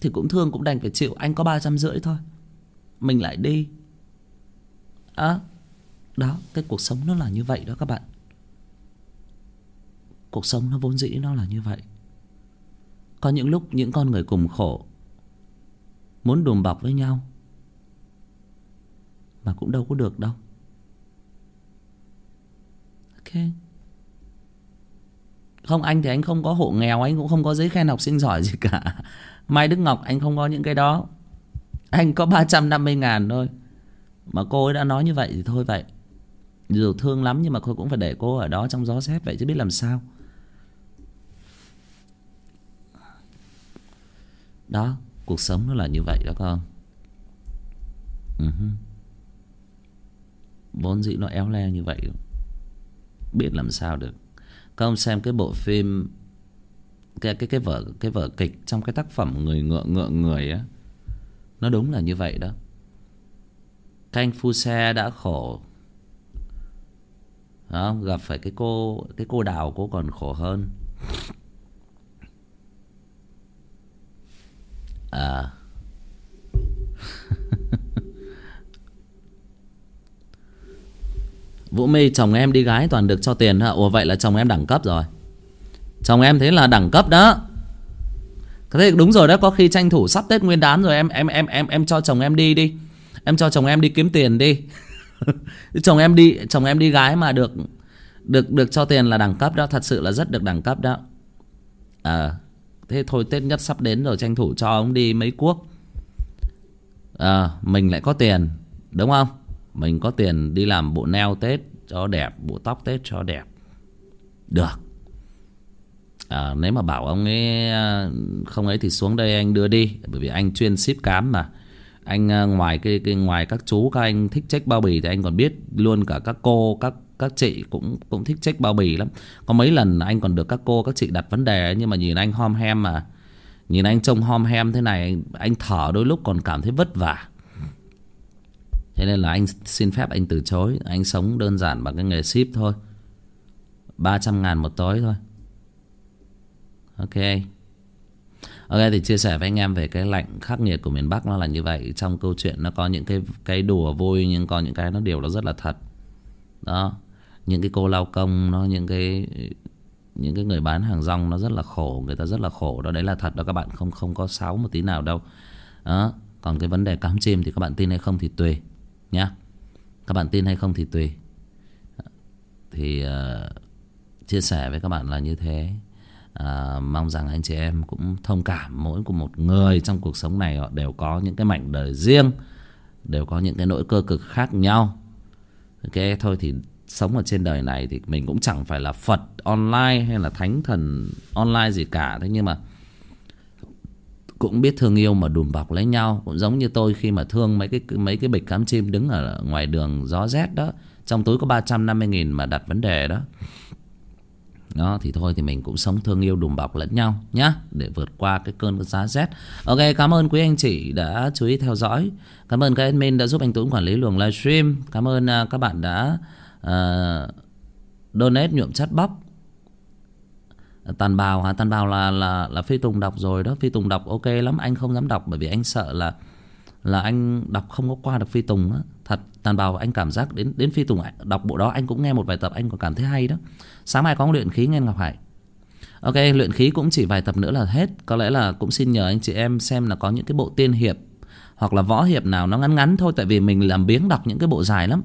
S1: Thì cũng thương cũng đành phải chịu, Anh có ba trăm rưỡi thôi. Mình lại đi. À Đó, cái cuộc sống nó là như vậy đó các bạn. Cuộc sống nó vốn dĩ nó là như vậy có những lúc những con người cùng khổ muốn đùm bọc với nhau mà cũng đâu có được đâu. Ok. Không, anh thì anh không có hộ nghèo, anh cũng không có giấy khen học sinh giỏi gì cả. Mai đức ngọc, anh không có những cái đó. Anh có ba trăm năm mươi ngàn thôi. Mà cô ấy đã nói như vậy thì thôi vậy. Dù thương lắm nhưng mà cô cũng phải để cô ở đó trong gió rét vậy chứ biết làm sao. Đó cuộc sống nó là như vậy đó con. Uh-huh. vốn dĩ nó éo le như vậy. Biết làm sao được. Các ông xem cái bộ phim cái cái cái vở cái vở kịch trong cái tác phẩm người ngựa ngựa người á nó đúng là như vậy đó. Canh anh phu xe đã khổ. Đó, gặp phải cái cô cái cô đào cô còn khổ hơn. À. Vũ My, chồng em đi gái toàn được cho tiền hả? Ủa, vậy là chồng em đẳng cấp rồi. Chồng em thế là đẳng cấp đó. Thế đúng rồi đó, Có khi tranh thủ sắp Tết Nguyên đán rồi Em em em em em cho chồng em đi đi. Em cho chồng em đi kiếm tiền đi. Chồng em đi, Chồng em đi gái mà được Được được cho tiền là đẳng cấp đó. Thật sự là rất được đẳng cấp đó. À Thế thôi Tết nhất sắp đến rồi Tranh thủ cho ông đi mấy quốc. À, Mình lại có tiền Đúng không? Mình có tiền đi làm bộ neo Tết cho đẹp Bộ tóc Tết cho đẹp. Được. À, Nếu mà bảo ông ấy à, Không ấy thì xuống đây anh đưa đi Bởi vì anh chuyên ship cám mà. Anh à, ngoài cái, cái ngoài các chú các anh thích check bao bì thì anh còn biết luôn cả các cô các các chị cũng cũng thích check bao bì lắm. Có mấy lần anh còn được các cô các chị đặt vấn đề nhưng mà nhìn anh hom hem mà. Nhìn anh trông hom hem thế này anh, anh thở đôi lúc còn cảm thấy vất vả. Thế nên là anh xin phép anh từ chối. Anh sống đơn giản bằng cái nghề ship thôi. 300 ngàn một tối thôi. Ok. Ok thì chia sẻ với anh em về cái lạnh khắc nghiệt của miền Bắc nó là như vậy. Trong câu chuyện nó có những cái cái đùa vui Nhưng có những cái nó đều nó rất là thật. Đó. Những cái cô lao công nó những cái những cái người bán hàng rong nó rất là khổ người ta rất là khổ đó. Đấy là thật đó các bạn không không có sáo một tí nào đâu. Đó còn cái vấn đề cám chim thì các bạn tin hay không thì tùy nhá. Các bạn tin hay không thì tùy. Thì uh, chia sẻ với các bạn là như thế. À, mong rằng anh chị em cũng thông cảm mỗi của một người trong cuộc sống này họ đều có những cái mảnh đời riêng đều có những cái nỗi cơ cực khác nhau. Ok thôi thì sống ở trên đời này thì mình cũng chẳng phải là phật online hay là thánh thần online gì cả. Thế nhưng mà cũng biết thương yêu mà đùm bọc lấy nhau. Cũng giống như tôi khi mà thương mấy cái mấy cái bịch cám chim đứng ở ngoài đường gió rét đó. Trong túi có 350 nghìn mà đặt vấn đề đó. Đó, thì thôi thì mình cũng sống thương yêu đùm bọc lẫn nhau nhá, để vượt qua cái cơn giá rét. Ok, cảm ơn quý anh chị đã chú ý theo dõi. Cảm ơn các admin đã giúp anh tuấn quản lý luồng livestream. Cảm ơn à, các bạn đã uh, donate nhuộm chất bắp, tàn bào hả? Tàn bào là là là phi tùng đọc rồi đó. Phi tùng đọc ok lắm. Anh không dám đọc bởi vì anh sợ là là anh đọc không có qua được phi tùng á. Thật tàn bào anh cảm giác đến đến phi tùng đọc bộ đó anh cũng nghe một vài tập anh còn cảm thấy hay đó. Sáng mai có luyện khí nghe ngọc hải. Ok luyện khí cũng chỉ vài tập nữa là hết. Có lẽ là cũng xin nhờ anh chị em xem là có những cái bộ tiên hiệp hoặc là võ hiệp nào nó ngắn ngắn thôi. Tại vì mình làm biếng đọc những cái bộ dài lắm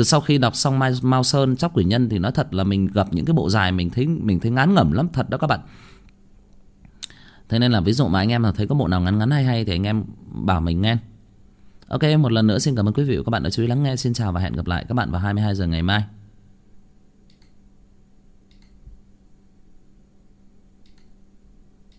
S1: từ sau khi đọc xong Mai, Mao Sơn chóc quỷ nhân thì nói thật là mình gặp những cái bộ dài mình thấy mình thấy ngán ngẩm lắm thật đó các bạn. Thế nên là ví dụ mà anh em nào thấy có bộ nào ngắn ngắn hay hay thì anh em bảo mình nghe. Ok một lần nữa xin cảm ơn quý vị và các bạn đã chú ý lắng nghe. Xin chào và hẹn gặp lại các bạn vào 22 giờ ngày mai.